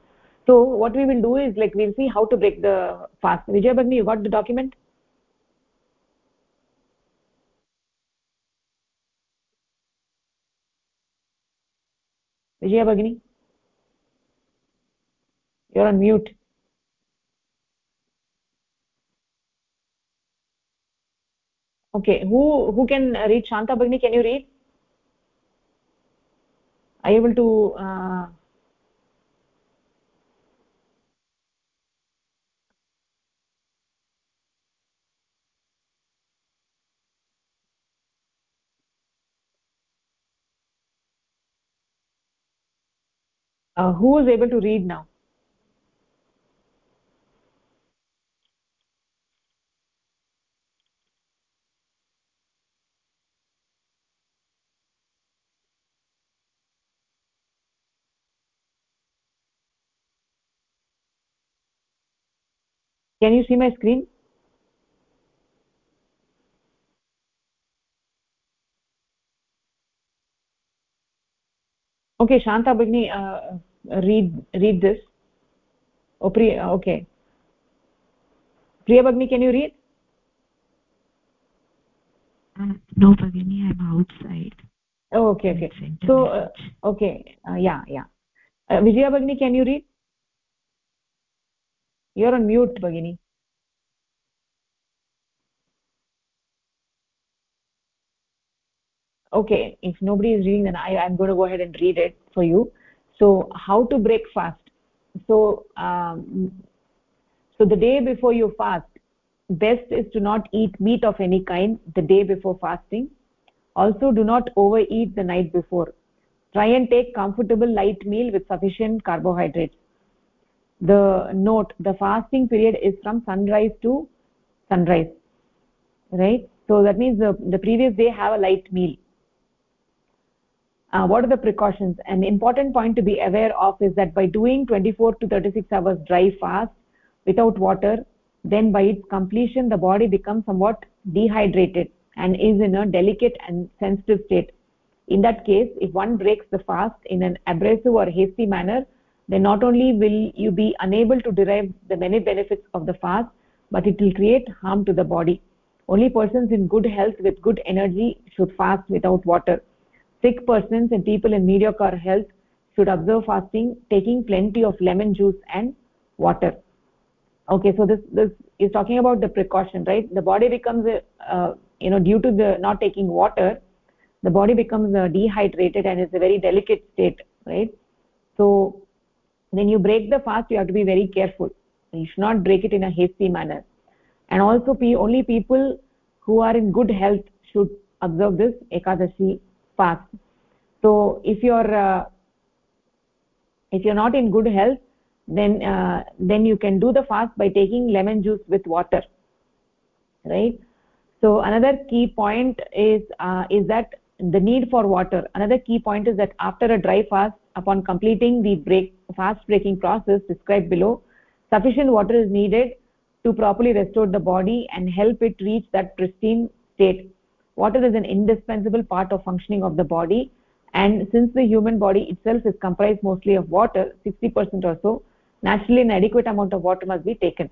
So what we will do is like we'll see how to break the fast. Vijay bagni you got the document? Vijay bagni? You're on mute. Okay who who can read shanta bagni? Can you read able to uh, uh, who is able to read now can you see my screen? Okay shanta bagni uh, read read this. Oh priya okay. Priya bagni can you read? Uh, no bagini i'm outside. Oh okay okay. So uh, okay uh, yeah yeah. Uh, vijaya bagni can you read you're on mute bagini okay if nobody is reading then i i'm going to go ahead and read it for you. So how to break fast so um, so the day before you fast best is to not eat meat of any kind the day before fasting. Also do not overeat the night before. Try and take comfortable light meal with sufficient carbohydrates the note the fasting period is from sunrise to sunrise right? So that means the, the previous day have a light meal. Uh, what are the precautions? An important point to be aware of is that by doing 24 to 36 hours dry fast without water then by its completion the body becomes somewhat dehydrated and is in a delicate and sensitive state. In that case if one breaks the fast in an abrasive or hasty manner then not only will you be unable to derive the many benefits of the fast but it will create harm to the body. Only persons in good health with good energy should fast without water. Sick persons and people in mediocre health should observe fasting taking plenty of lemon juice and water. Okay so this this is talking about the precaution right? The body becomes uh, you know due to the not taking water the body becomes uh, dehydrated and it's a very delicate state right? So when you break the fast you have to be very careful. You should not break it in a hasty manner. And also only people who are in good health should observe this ekadashi fast. So if you're uh, if you're not in good health then uh, then you can do the fast by taking lemon juice with water. Right? So another key point is uh, is that the need for water. Another key point is that after a dry fast upon completing the break fast breaking process described below sufficient water is needed to properly restore the body and help it reach that pristine state. Water is an indispensable part of functioning of the body and since the human body itself is comprised mostly of water 60% or so naturally an adequate amount of water must be taken.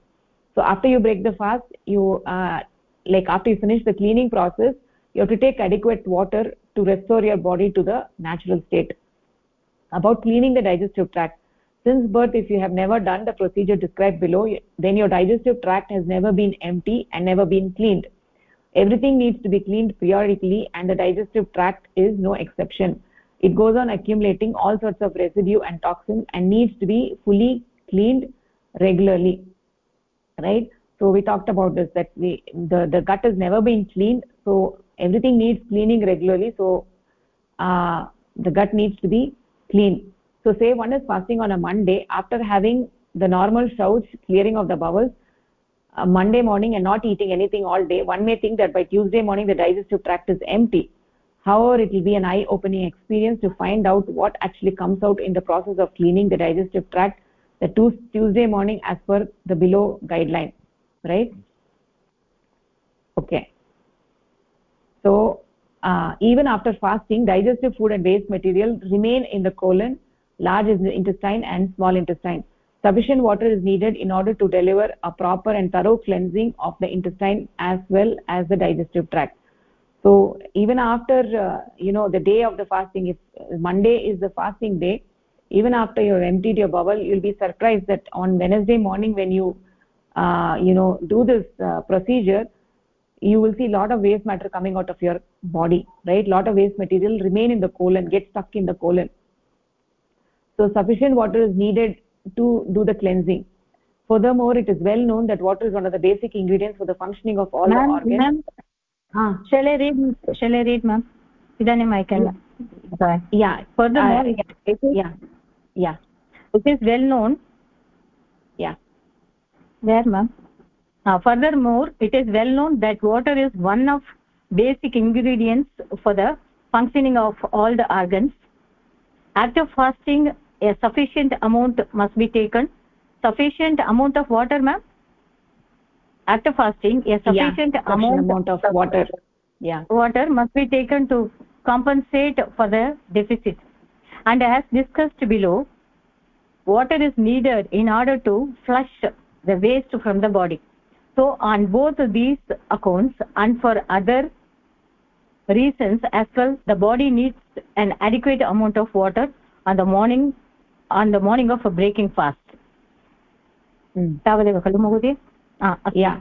So after you break the fast you uh, like after you finish the cleaning process you have to take adequate water to restore your body to the natural state about cleaning the digestive tract. Since birth if you have never done the procedure described below then your digestive tract has never been empty and never been cleaned. Everything needs to be cleaned periodically and the digestive tract is no exception. It goes on accumulating all sorts of residue and toxins and needs to be fully cleaned regularly right? So we talked about this that we the the gut has never been cleaned so everything needs cleaning regularly. So uh, the gut needs to be clean so say one is fasting on a monday after having the normal shouts clearing of the bowels uh, monday morning and not eating anything all day one may think that by tuesday morning the digestive tract is empty. However it will be an eye opening experience to find out what actually comes out in the process of cleaning the digestive tract the tuesday morning as per the below guideline right? Okay. So uh, even after fasting digestive food and waste material remain in the colon large intestine and small intestine. Sufficient water is needed in order to deliver a proper and thorough cleansing of the intestine as well as the digestive tract. So even after uh, you know the day of the fasting if monday is the fasting day even after you have emptied your bowel you'll be surprised that on wednesday morning when you uh, you know do this uh, procedure you will see a lot of waste matter coming out of your body right? Lot of waste material remain in the colon get stuck in the colon. So sufficient water is needed to do the cleansing. Furthermore it is well known that water is one of the basic ingredients for the functioning of all the organs. ah shall i read shall i read ma'am? Idanim i can yeah, yeah. furthermore uh, it is, yeah. Yeah. it is well known yeah. where ma'am uh, furthermore it is well known that water is one of basic ingredients for the functioning of all the organs. After fasting a sufficient amount must be taken. Sufficient amount of water ma'am? After fasting a sufficient yeah, amount, amount of water. Yeah. water must be taken to compensate for the deficit. And as discussed below water is needed in order to flush the waste from the body so on both these accounts and for other reasons as well the body needs an adequate amount of water on the morning on the morning of a breaking fast तावदेव खलु महोदय yeah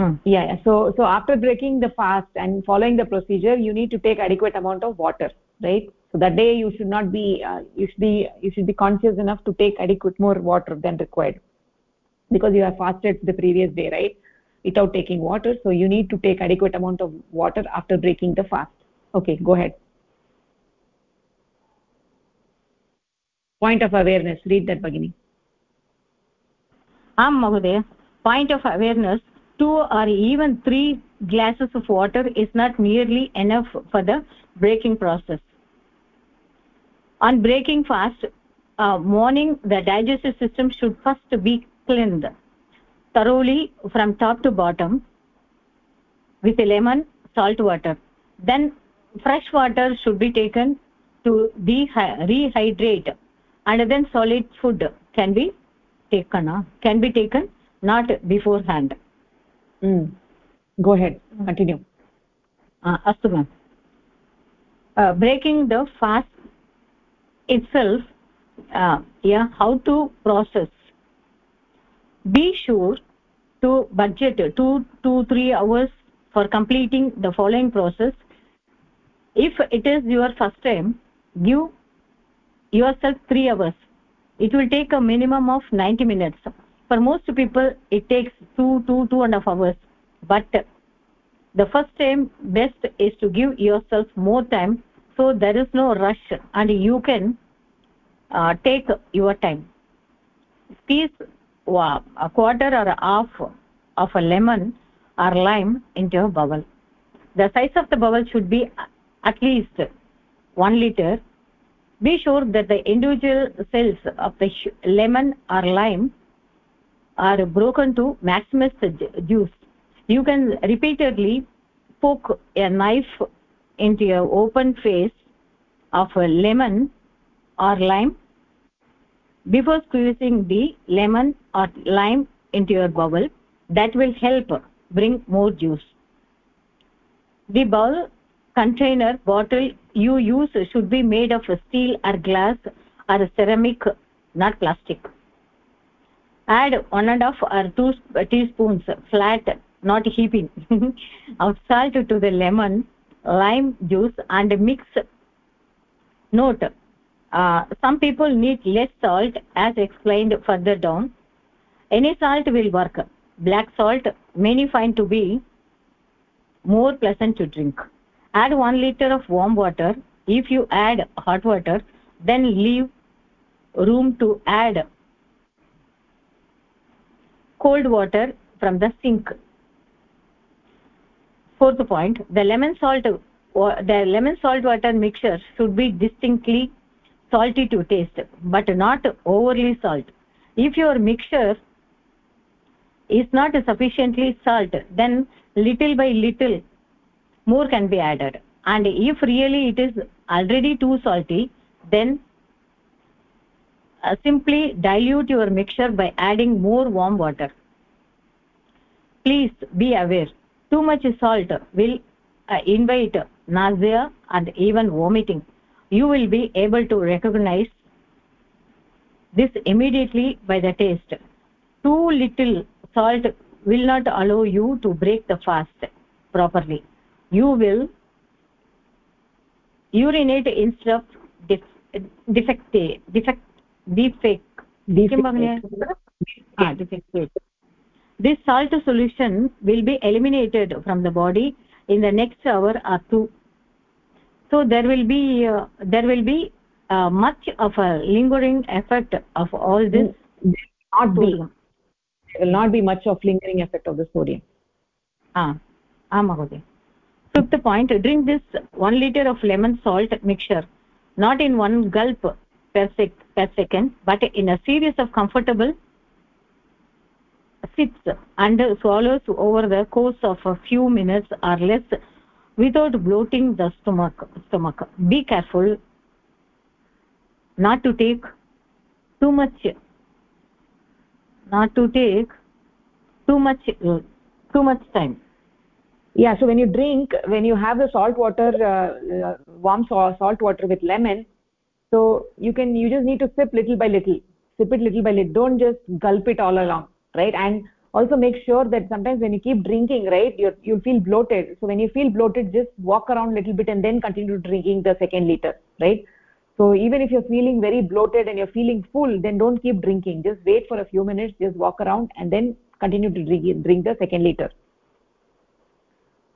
mm. yeah, yeah so so after breaking the fast and following the procedure you need to take adequate amount of water right so that day you should not be uh, you should be you should be conscious enough to take adequate more water than required because you have fasted the previous day right without taking water. So you need to take adequate amount of water after breaking the fast. Okay go ahead. Point of awareness. Read that bagini am point of awareness. Two or even three glasses of water is not nearly enough for the breaking process. On breaking fast uh, morning the digestive system should first be cleansed thoroughly from top to bottom with lemon salt water. Then fresh water should be taken to rehydrate. And then solid food can be taken uh, can be taken not beforehand. Mm. go ahead. Continue. Uh, astu ma'am. Uh, breaking the fast itself uh, yeah how to process be sure to budget 2 to 3 hours for completing the following process. If it is your first time give yourself 3 hours. It will take a minimum of 90 minutes. For most people it takes 2 2 2 and a half hours. But the first time best is to give yourself more time. So there is no rush and you can uh, take your time. Squeeze a quarter or a half of a lemon or lime into a bowl the size of the bowl should be at least 1 liter. Be sure that the individual cells of the lemon or lime are broken to the juice. You can repeatedly poke a knife into a open face of a lemon or lime before squeezing the lemon or lime into your bowl that will help bring more juice. The bowl container bottle you use should be made of steel or glass or ceramic not plastic. Add one and a half or two teaspoons flat not heaping of salt to the lemon lime juice and mix. Note uh, Uh, some people need less salt as explained further down. Any salt will work. Black salt many find to be more pleasant to drink. Add 1 liter of warm water. If you add hot water then leave room to add cold water from the sink. Fourth point the lemon salt the lemon salt water mixture should be distinctly salty to taste but not overly salt. If your mixture is not sufficiently salt then little by little more can be added. And if really it is already too salty then uh, simply dilute your mixture by adding more warm water. Please be aware too much salt will uh, invite nausea and even vomiting you will be able to recognize this immediately by the taste. Too little salt will not allow you to break the fast properly. You will urinate instead of defect defect. Defect. Ah defect. This salt solution will be eliminated from the body in the next hour or two so there will be uh, there will be uh, much of a lingering effect of all this not be. there will not be much of lingering effect of the sodium. Ah ah mahoday fifth point drink this 1 liter of lemon salt mixture not in one gulp per, sec per second but in a series of comfortable sips and swallows over the course of a few minutes or less without bloating the stomach stomach. Be careful not to take too much not to take too much too much time. Yeah so when you drink when you have the salt water uh, uh, warm salt water with lemon so you can you just need to sip little by little. Sip it little by little. Don't just gulp it all along right? And also make sure that sometimes when you keep drinking right you you'll feel bloated. So when you feel bloated just walk around a little bit and then continue drinking the second liter right? So even if you're feeling very bloated and you're feeling full then don't keep drinking. Just wait for a few minutes just walk around and then continue to drink drink the second liter.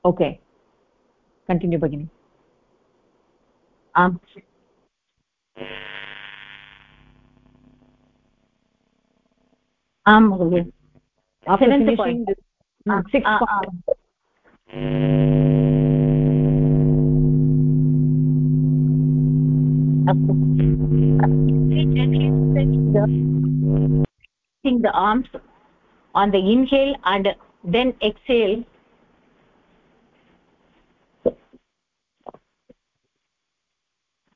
Okay. Continue bagini um um okay after finishing point. this uh, sixth uh, point the, the arms on the inhale and then exhale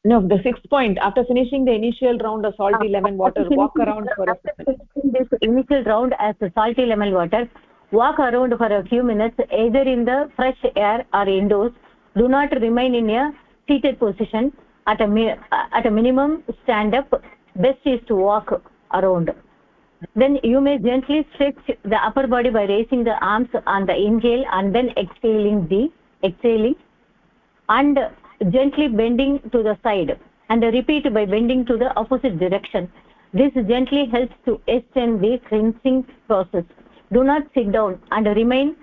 no the sixth point. After finishing the initial round of salty lemon water walk around for a this initial round as salty lemon water walk around for a few minutes either in the fresh air or indoors. Do not remain in a seated position. At a at a minimum stand up. Best is to walk around. Then you may gently stretch the upper body by raising the arms on the inhale and then exhaling the exhaling. And gently bending to the side and repeat by bending to the opposite direction. This gently helps to extend the cleansing process. Do not sit down and remain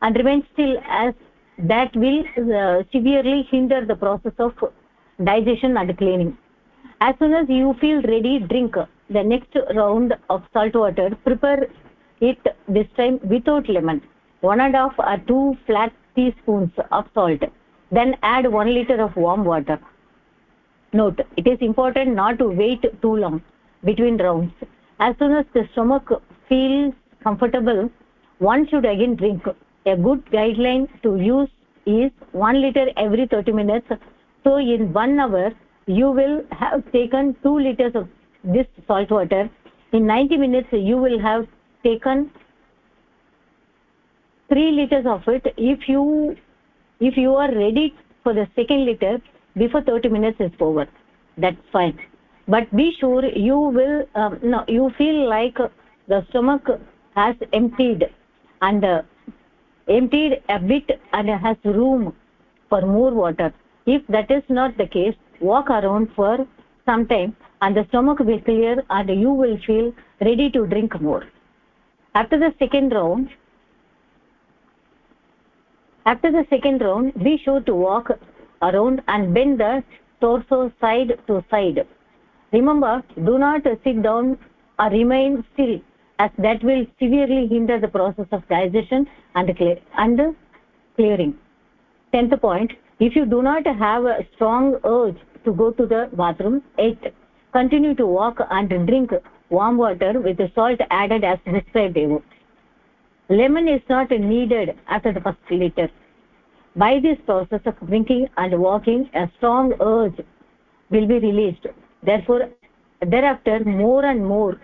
and remain still as that will uh, severely hinder the process of digestion and cleaning. As soon as you feel ready drink the next round of salt water. Prepare it this time without lemon. One and a half or two flat teaspoons of salt then add 1 liter of warm water. Note it is important not to wait too long between rounds. As soon as the stomach feels comfortable one should again drink. A good guideline to use is 1 liter every 30 minutes. So in 1 hour you will have taken 2 liters of this salt water. In 90 minutes you will have taken 3 liters of it. If you if you are ready for the second liter before 30 minutes is over. That's fine. But be sure you will um, no you feel like the stomach has emptied and uh, emptied a bit and has room for more water. If that is not the case walk around for some time and the stomach will clear and you will feel ready to drink more. After the second round after the second round be sure to walk around and bend the torso side to side. Remember do not sit down or remain still as that will severely hinder the process of digestion and, clear, and clearing. Tenth point if you do not have a strong urge to go to the bathroom eight continue to walk and drink warm water with the salt added as described above lemon is not needed after the first liter by this process of drinking and walking a strong urge will be released. Therefore thereafter more and more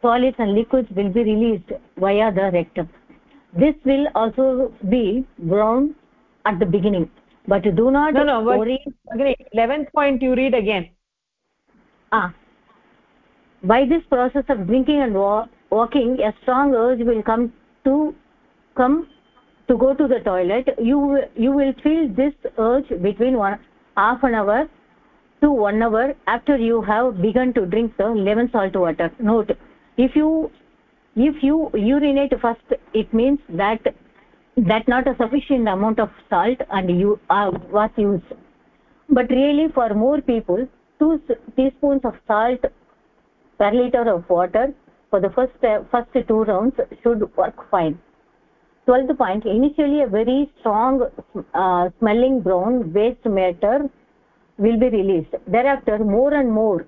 solids and liquids will be released via the rectum. This will also be brown at the beginning but do not no no worry. Again 11th point you read again. Ah. By this process of drinking and wa walking a strong urge will come to come to go to the toilet you you will feel this urge between one half an hour to one hour after you have begun to drink the lemon salt water. Note if you if you urinate first it means that that not a sufficient amount of salt and you uh, was used. But really for more people two teaspoons of salt per liter of water for the first uh, first two rounds should work fine. 12th point initially a very strong uh, smelling brown waste matter will be released. Thereafter more and more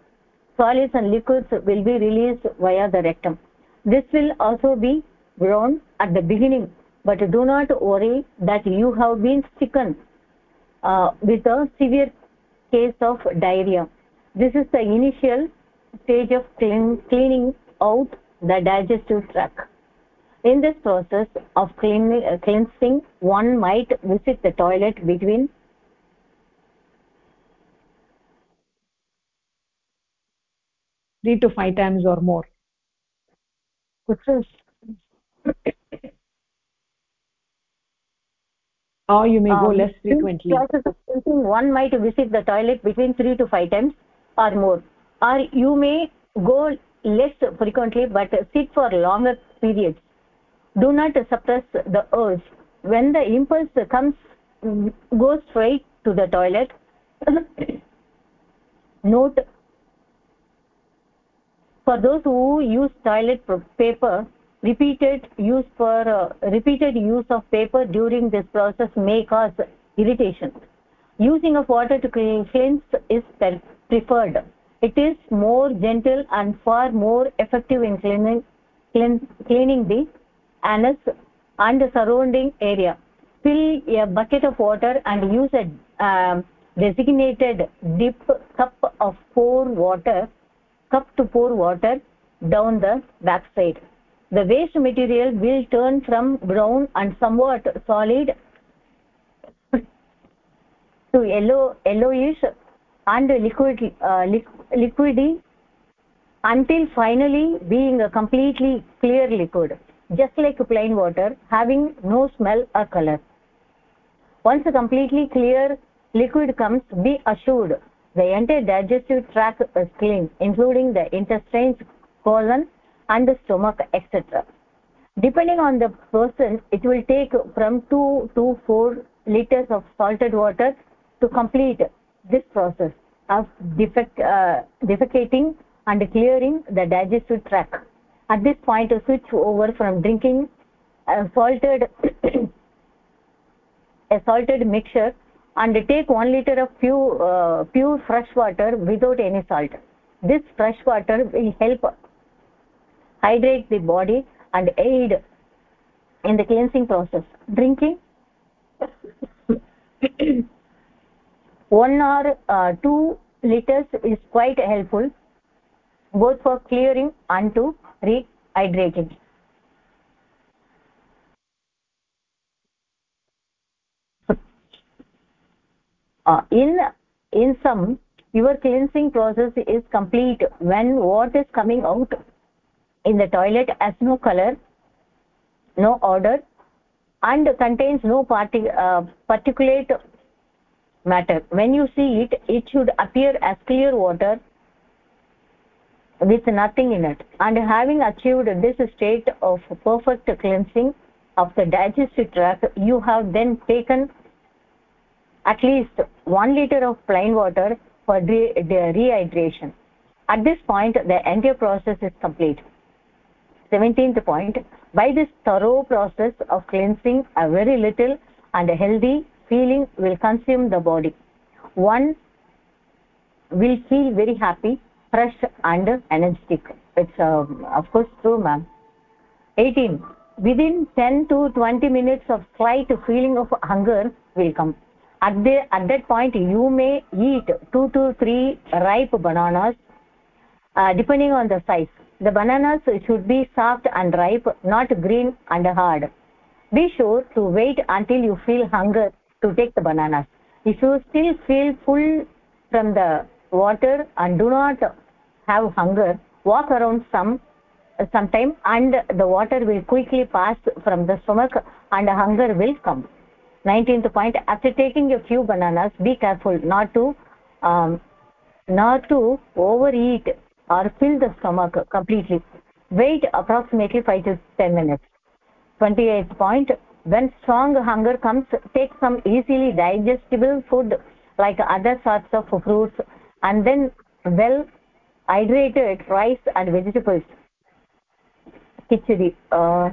solids and liquids will be released via the rectum. This will also be brown at the beginning but do not worry that you have been stricken uh, with a severe case of diarrhea. This is the initial stage of clean, cleaning out the digestive tract. In this process of cleaning, uh, cleansing one might visit the toilet between three to five times or more. Or you may um, go less frequently. one might visit the toilet between three to five times or more. Or you may go less frequently but sit for longer periods. Do not suppress the urge. When the impulse comes go straight to the toilet. Note for those who use toilet paper repeated use for uh, repeated use of paper during this process may cause irritation. Using of water to cleanse is preferred it is more gentle and far more effective in cleaning cleaning the anus and the surrounding area. Fill a bucket of water and use a um, designated dip cup of pour water cup to pour water down the backside. The waste material will turn from brown and somewhat solid to yellow yellowish and liquid uh, liquidy until finally being a completely clear liquid just like plain water having no smell or color. Once a completely clear liquid comes be assured the entire digestive tract is clean including the intestines colon and the stomach etc depending on the person it will take from 2 to 4 liters of salted water to complete this process of defect, uh, defecating and clearing the digestive tract. At this point switch over from drinking a salted a salted mixture and take 1 liter of pure uh, pure fresh water without any salt. This fresh water will help hydrate the body and aid in the cleansing process. Drinking one or uh, two liters is quite helpful both for clearing and to rehydrating. Uh, in in some your cleansing process is complete when what is coming out in the toilet has no color no odor and contains no parti uh, particulate matter. When you see it it should appear as clear water with nothing in it. And having achieved this state of perfect cleansing of the digestive tract you have then taken at least 1 liter of plain water for the rehydration. At this point the entire process is complete. 17th point by this thorough process of cleansing a very little and a healthy feeling will consume the body. One will feel very happy fresh and energetic. It's um, of course true ma'am. 18 within 10 to 20 minutes of slight feeling of hunger will come. At the at that point you may eat 2 to 3 ripe bananas uh, depending on the size. The bananas should be soft and ripe not green and hard. Be sure to wait until you feel hunger to take the bananas. If you still feel full from the water and do not have hunger walk around some sometime and the water will quickly pass from the stomach and hunger will come. 19th point after taking a few bananas be careful not to um, not to overeat or fill the stomach completely. Wait approximately 5 to 10 minutes. 28th point when strong hunger comes take some easily digestible food like other sorts of fruits and then well hydrated rice and vegetables. Khichdi uh,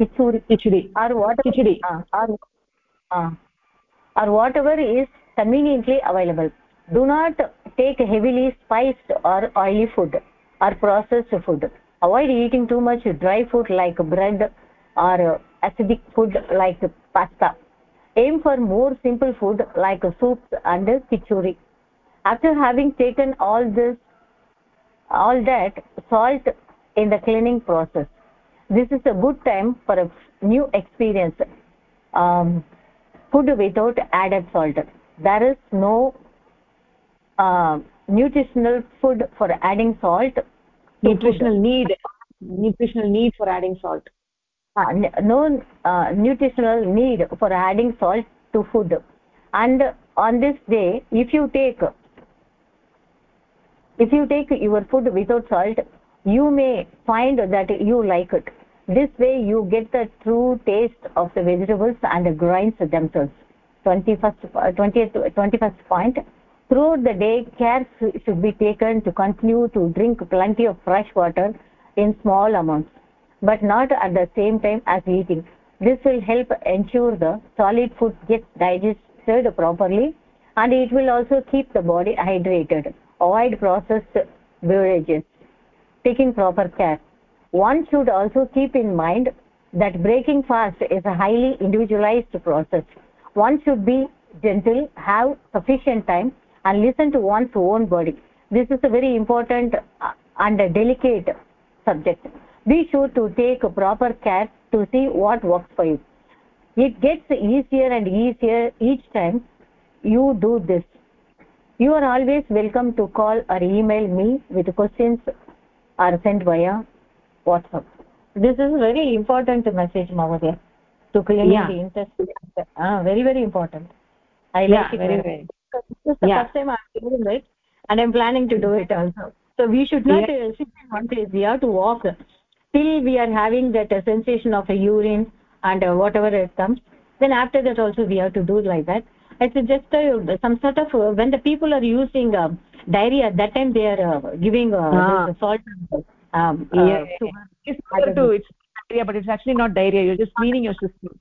khichdi. Or whatever khichdi. uh, or, uh, or whatever is conveniently available. Do not take heavily spiced or oily food or processed food. Avoid eating too much dry food like bread or acidic food like pasta. Aim for more simple food like soups and khichuri after having taken all this all that salt in the cleaning process this is a good time for a new experience um, food without added salt. There is no uh, nutritional food for adding salt. Nutritional food. need. Nutritional need for adding salt uh, no uh, nutritional need for adding salt to food. And on this day if you take if you take your food without salt you may find that you like it. This way you get the true taste of the vegetables and the grains themselves 21st 20th 21st point throughout the day care should be taken to continue to drink plenty of fresh water in small amounts but not at the same time as eating. This will help ensure the solid food gets digested properly and it will also keep the body hydrated. Avoid processed beverages. Taking proper care. One should also keep in mind that breaking fast is a highly individualized process. One should be gentle have sufficient time and listen to one's own body. This is a very important uh, and a delicate subject be sure to take proper care to see what works for you. It gets easier and easier each time you do this. You are always welcome to call or email me with questions or send via whatsapp. This is a very important message Mahodaya to clean Yeah. the intestine ah very very important. I yeah like it. very very. This is the Yeah. first time i'm doing it and i'm planning to do it also. So we should not uh, sit in one place we have to walk till we are having that uh, sensation of a urine and uh, whatever it comes then after that also we have to do like that. It's just uh, some sort of uh, when the people are using uh, diarrhea at that time they are uh, giving uh, Ah. salt um, uh, yeah, it's it's diarrhea but it's actually not diarrhea you're just cleaning your system.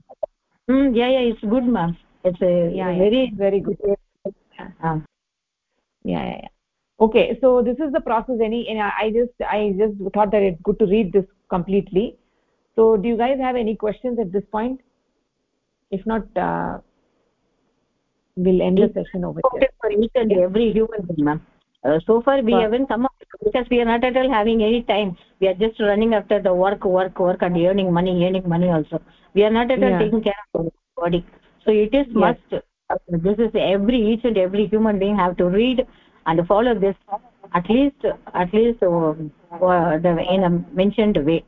Mm, yeah yeah it's good ma'am. It's a Yeah, yeah. very very good. Yeah yeah yeah okay so this is the process any and i just i just thought that it's good to read this completely. So do you guys have any questions at this point? If not uh, we'll end the session over here. Important for each and every human being ma'am. Uh, so far we Wow. haven't come up because we are not at all having any time. We are just running after the work work work and earning money earning money also. We are not at all Yeah. taking care of our body. So it is Yes. must uh, this is every each and every human being have to read and follow this at least at least uh, uh, the in a mentioned way.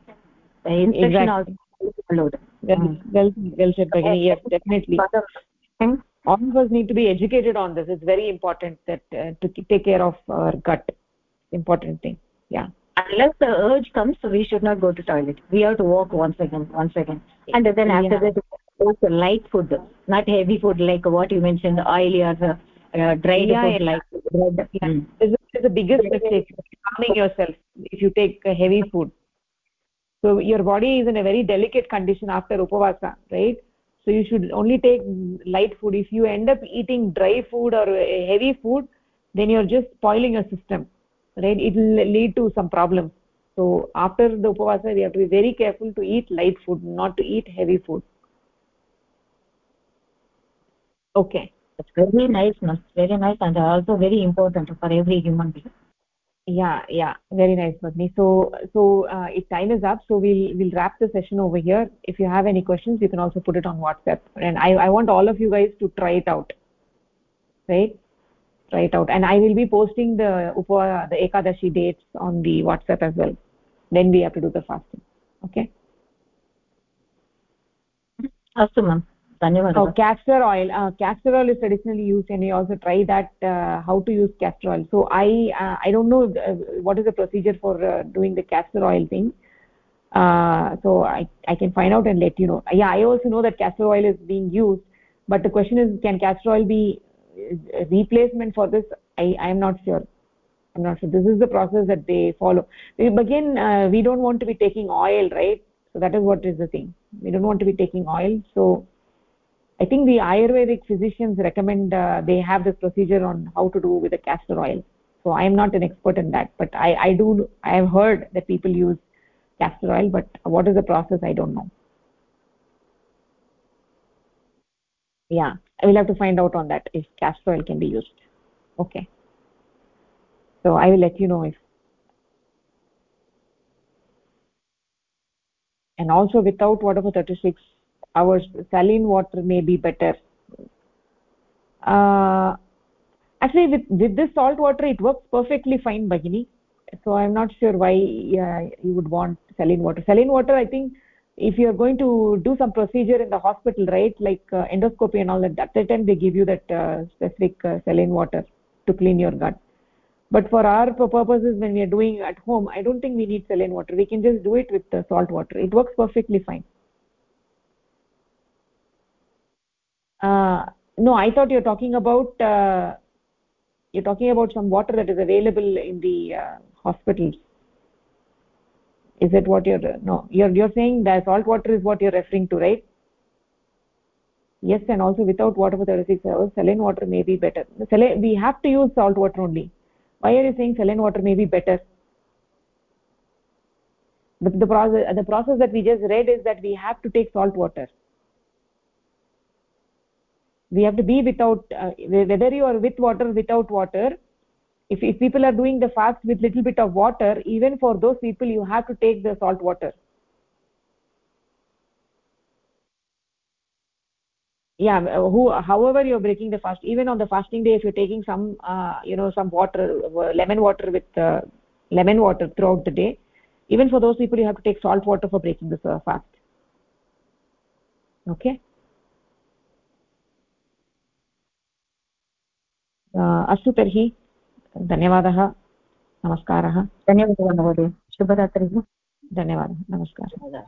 The instruction Exactly. also followed. Well Mm. well well said Bhagini. yes definitely. All of us need to be educated on this. It's very important that uh, to take care of our gut. Important thing. Yeah. Unless the urge comes we should not go to toilet. We have to walk once again once again. And then after Yeah. that take light food. Not heavy food like what you mentioned oily or uh, uh, dried Yeah, food like bread yeah. Mm. this is the biggest mistake. harming yourself if you take heavy food. So your body is in a very delicate condition after upavasa right? So you should only take light food. If you end up eating dry food or heavy food then you're just spoiling your system right? It will lead to some problems so after the upavasa we have to be very careful to eat light food not to eat heavy food. Okay it's very nice no? very nice and also very important for every human being yeah yeah very nice Bhagni. so so uh, if time is up so we'll we'll wrap the session over here if you have any questions you can also put it on whatsapp and i i want all of you guys to try it out right try it out and i will be posting the upa the ekadashi dates on the whatsapp as well then we have to do the fasting okay अस्तु ma'am Dhanyavad. Oh, castor oil. Uh, castor oil is traditionally used and you also try that, uh, how to use castor oil. So I, uh, I don't know uh, what is the procedure for doing the castor oil thing. so I, I can find out and let you know. Yeah, I also know that castor oil is being used, but the question is, can castor oil be replacement for this? I, I am not sure. I'm not sure. This is the process that they follow. Again, we don't want to be taking oil, right? So that is what is the thing. We don't want to be taking oil. So i think the ayurvedic physicians recommend uh, they have this procedure on how to do with the castor oil. So i am not an expert in that but i i do i have heard that people use castor oil but what is the process i don't know. Yeah i will have to find out on that if castor oil can be used. Okay. So i will let you know if and also without whatever 36 hours saline water may be better. Uh, actually with with this salt water it works perfectly fine Bhagini so i'm not sure why uh, you would want saline water. Saline water i think if you're going to do some procedure in the hospital right like uh, endoscopy and all that at that time they give you that uh, specific uh, saline water to clean your gut. But for our purposes when we are doing at home i don't think we need saline water. We can just do it with the salt water. It works perfectly fine no i thought you're talking about uh, you're talking about some water that is available in the uh, hospitals. Is it what you're no you're you're saying that salt water is what you're referring to right? Yes and also without water for 36 hours saline water may be better. Saline, we have to use salt water only. Why are you saying saline water may be better? But the process the process that we just read is that we have to take salt water we have to be without uh, whether you are with water without water. If, if people are doing the fast with little bit of water even for those people you have to take the salt water. Yeah who however you're breaking the fast even on the fasting day if you're taking some uh, you know some water lemon water with uh, lemon water throughout the day even for those people you have to take salt water for breaking the uh, fast. Okay अस्तु तर्हि धन्यवादः नमस्कारः। धन्यवादः महोदय शुभरात्रिः। धन्यवादः नमस्कारः।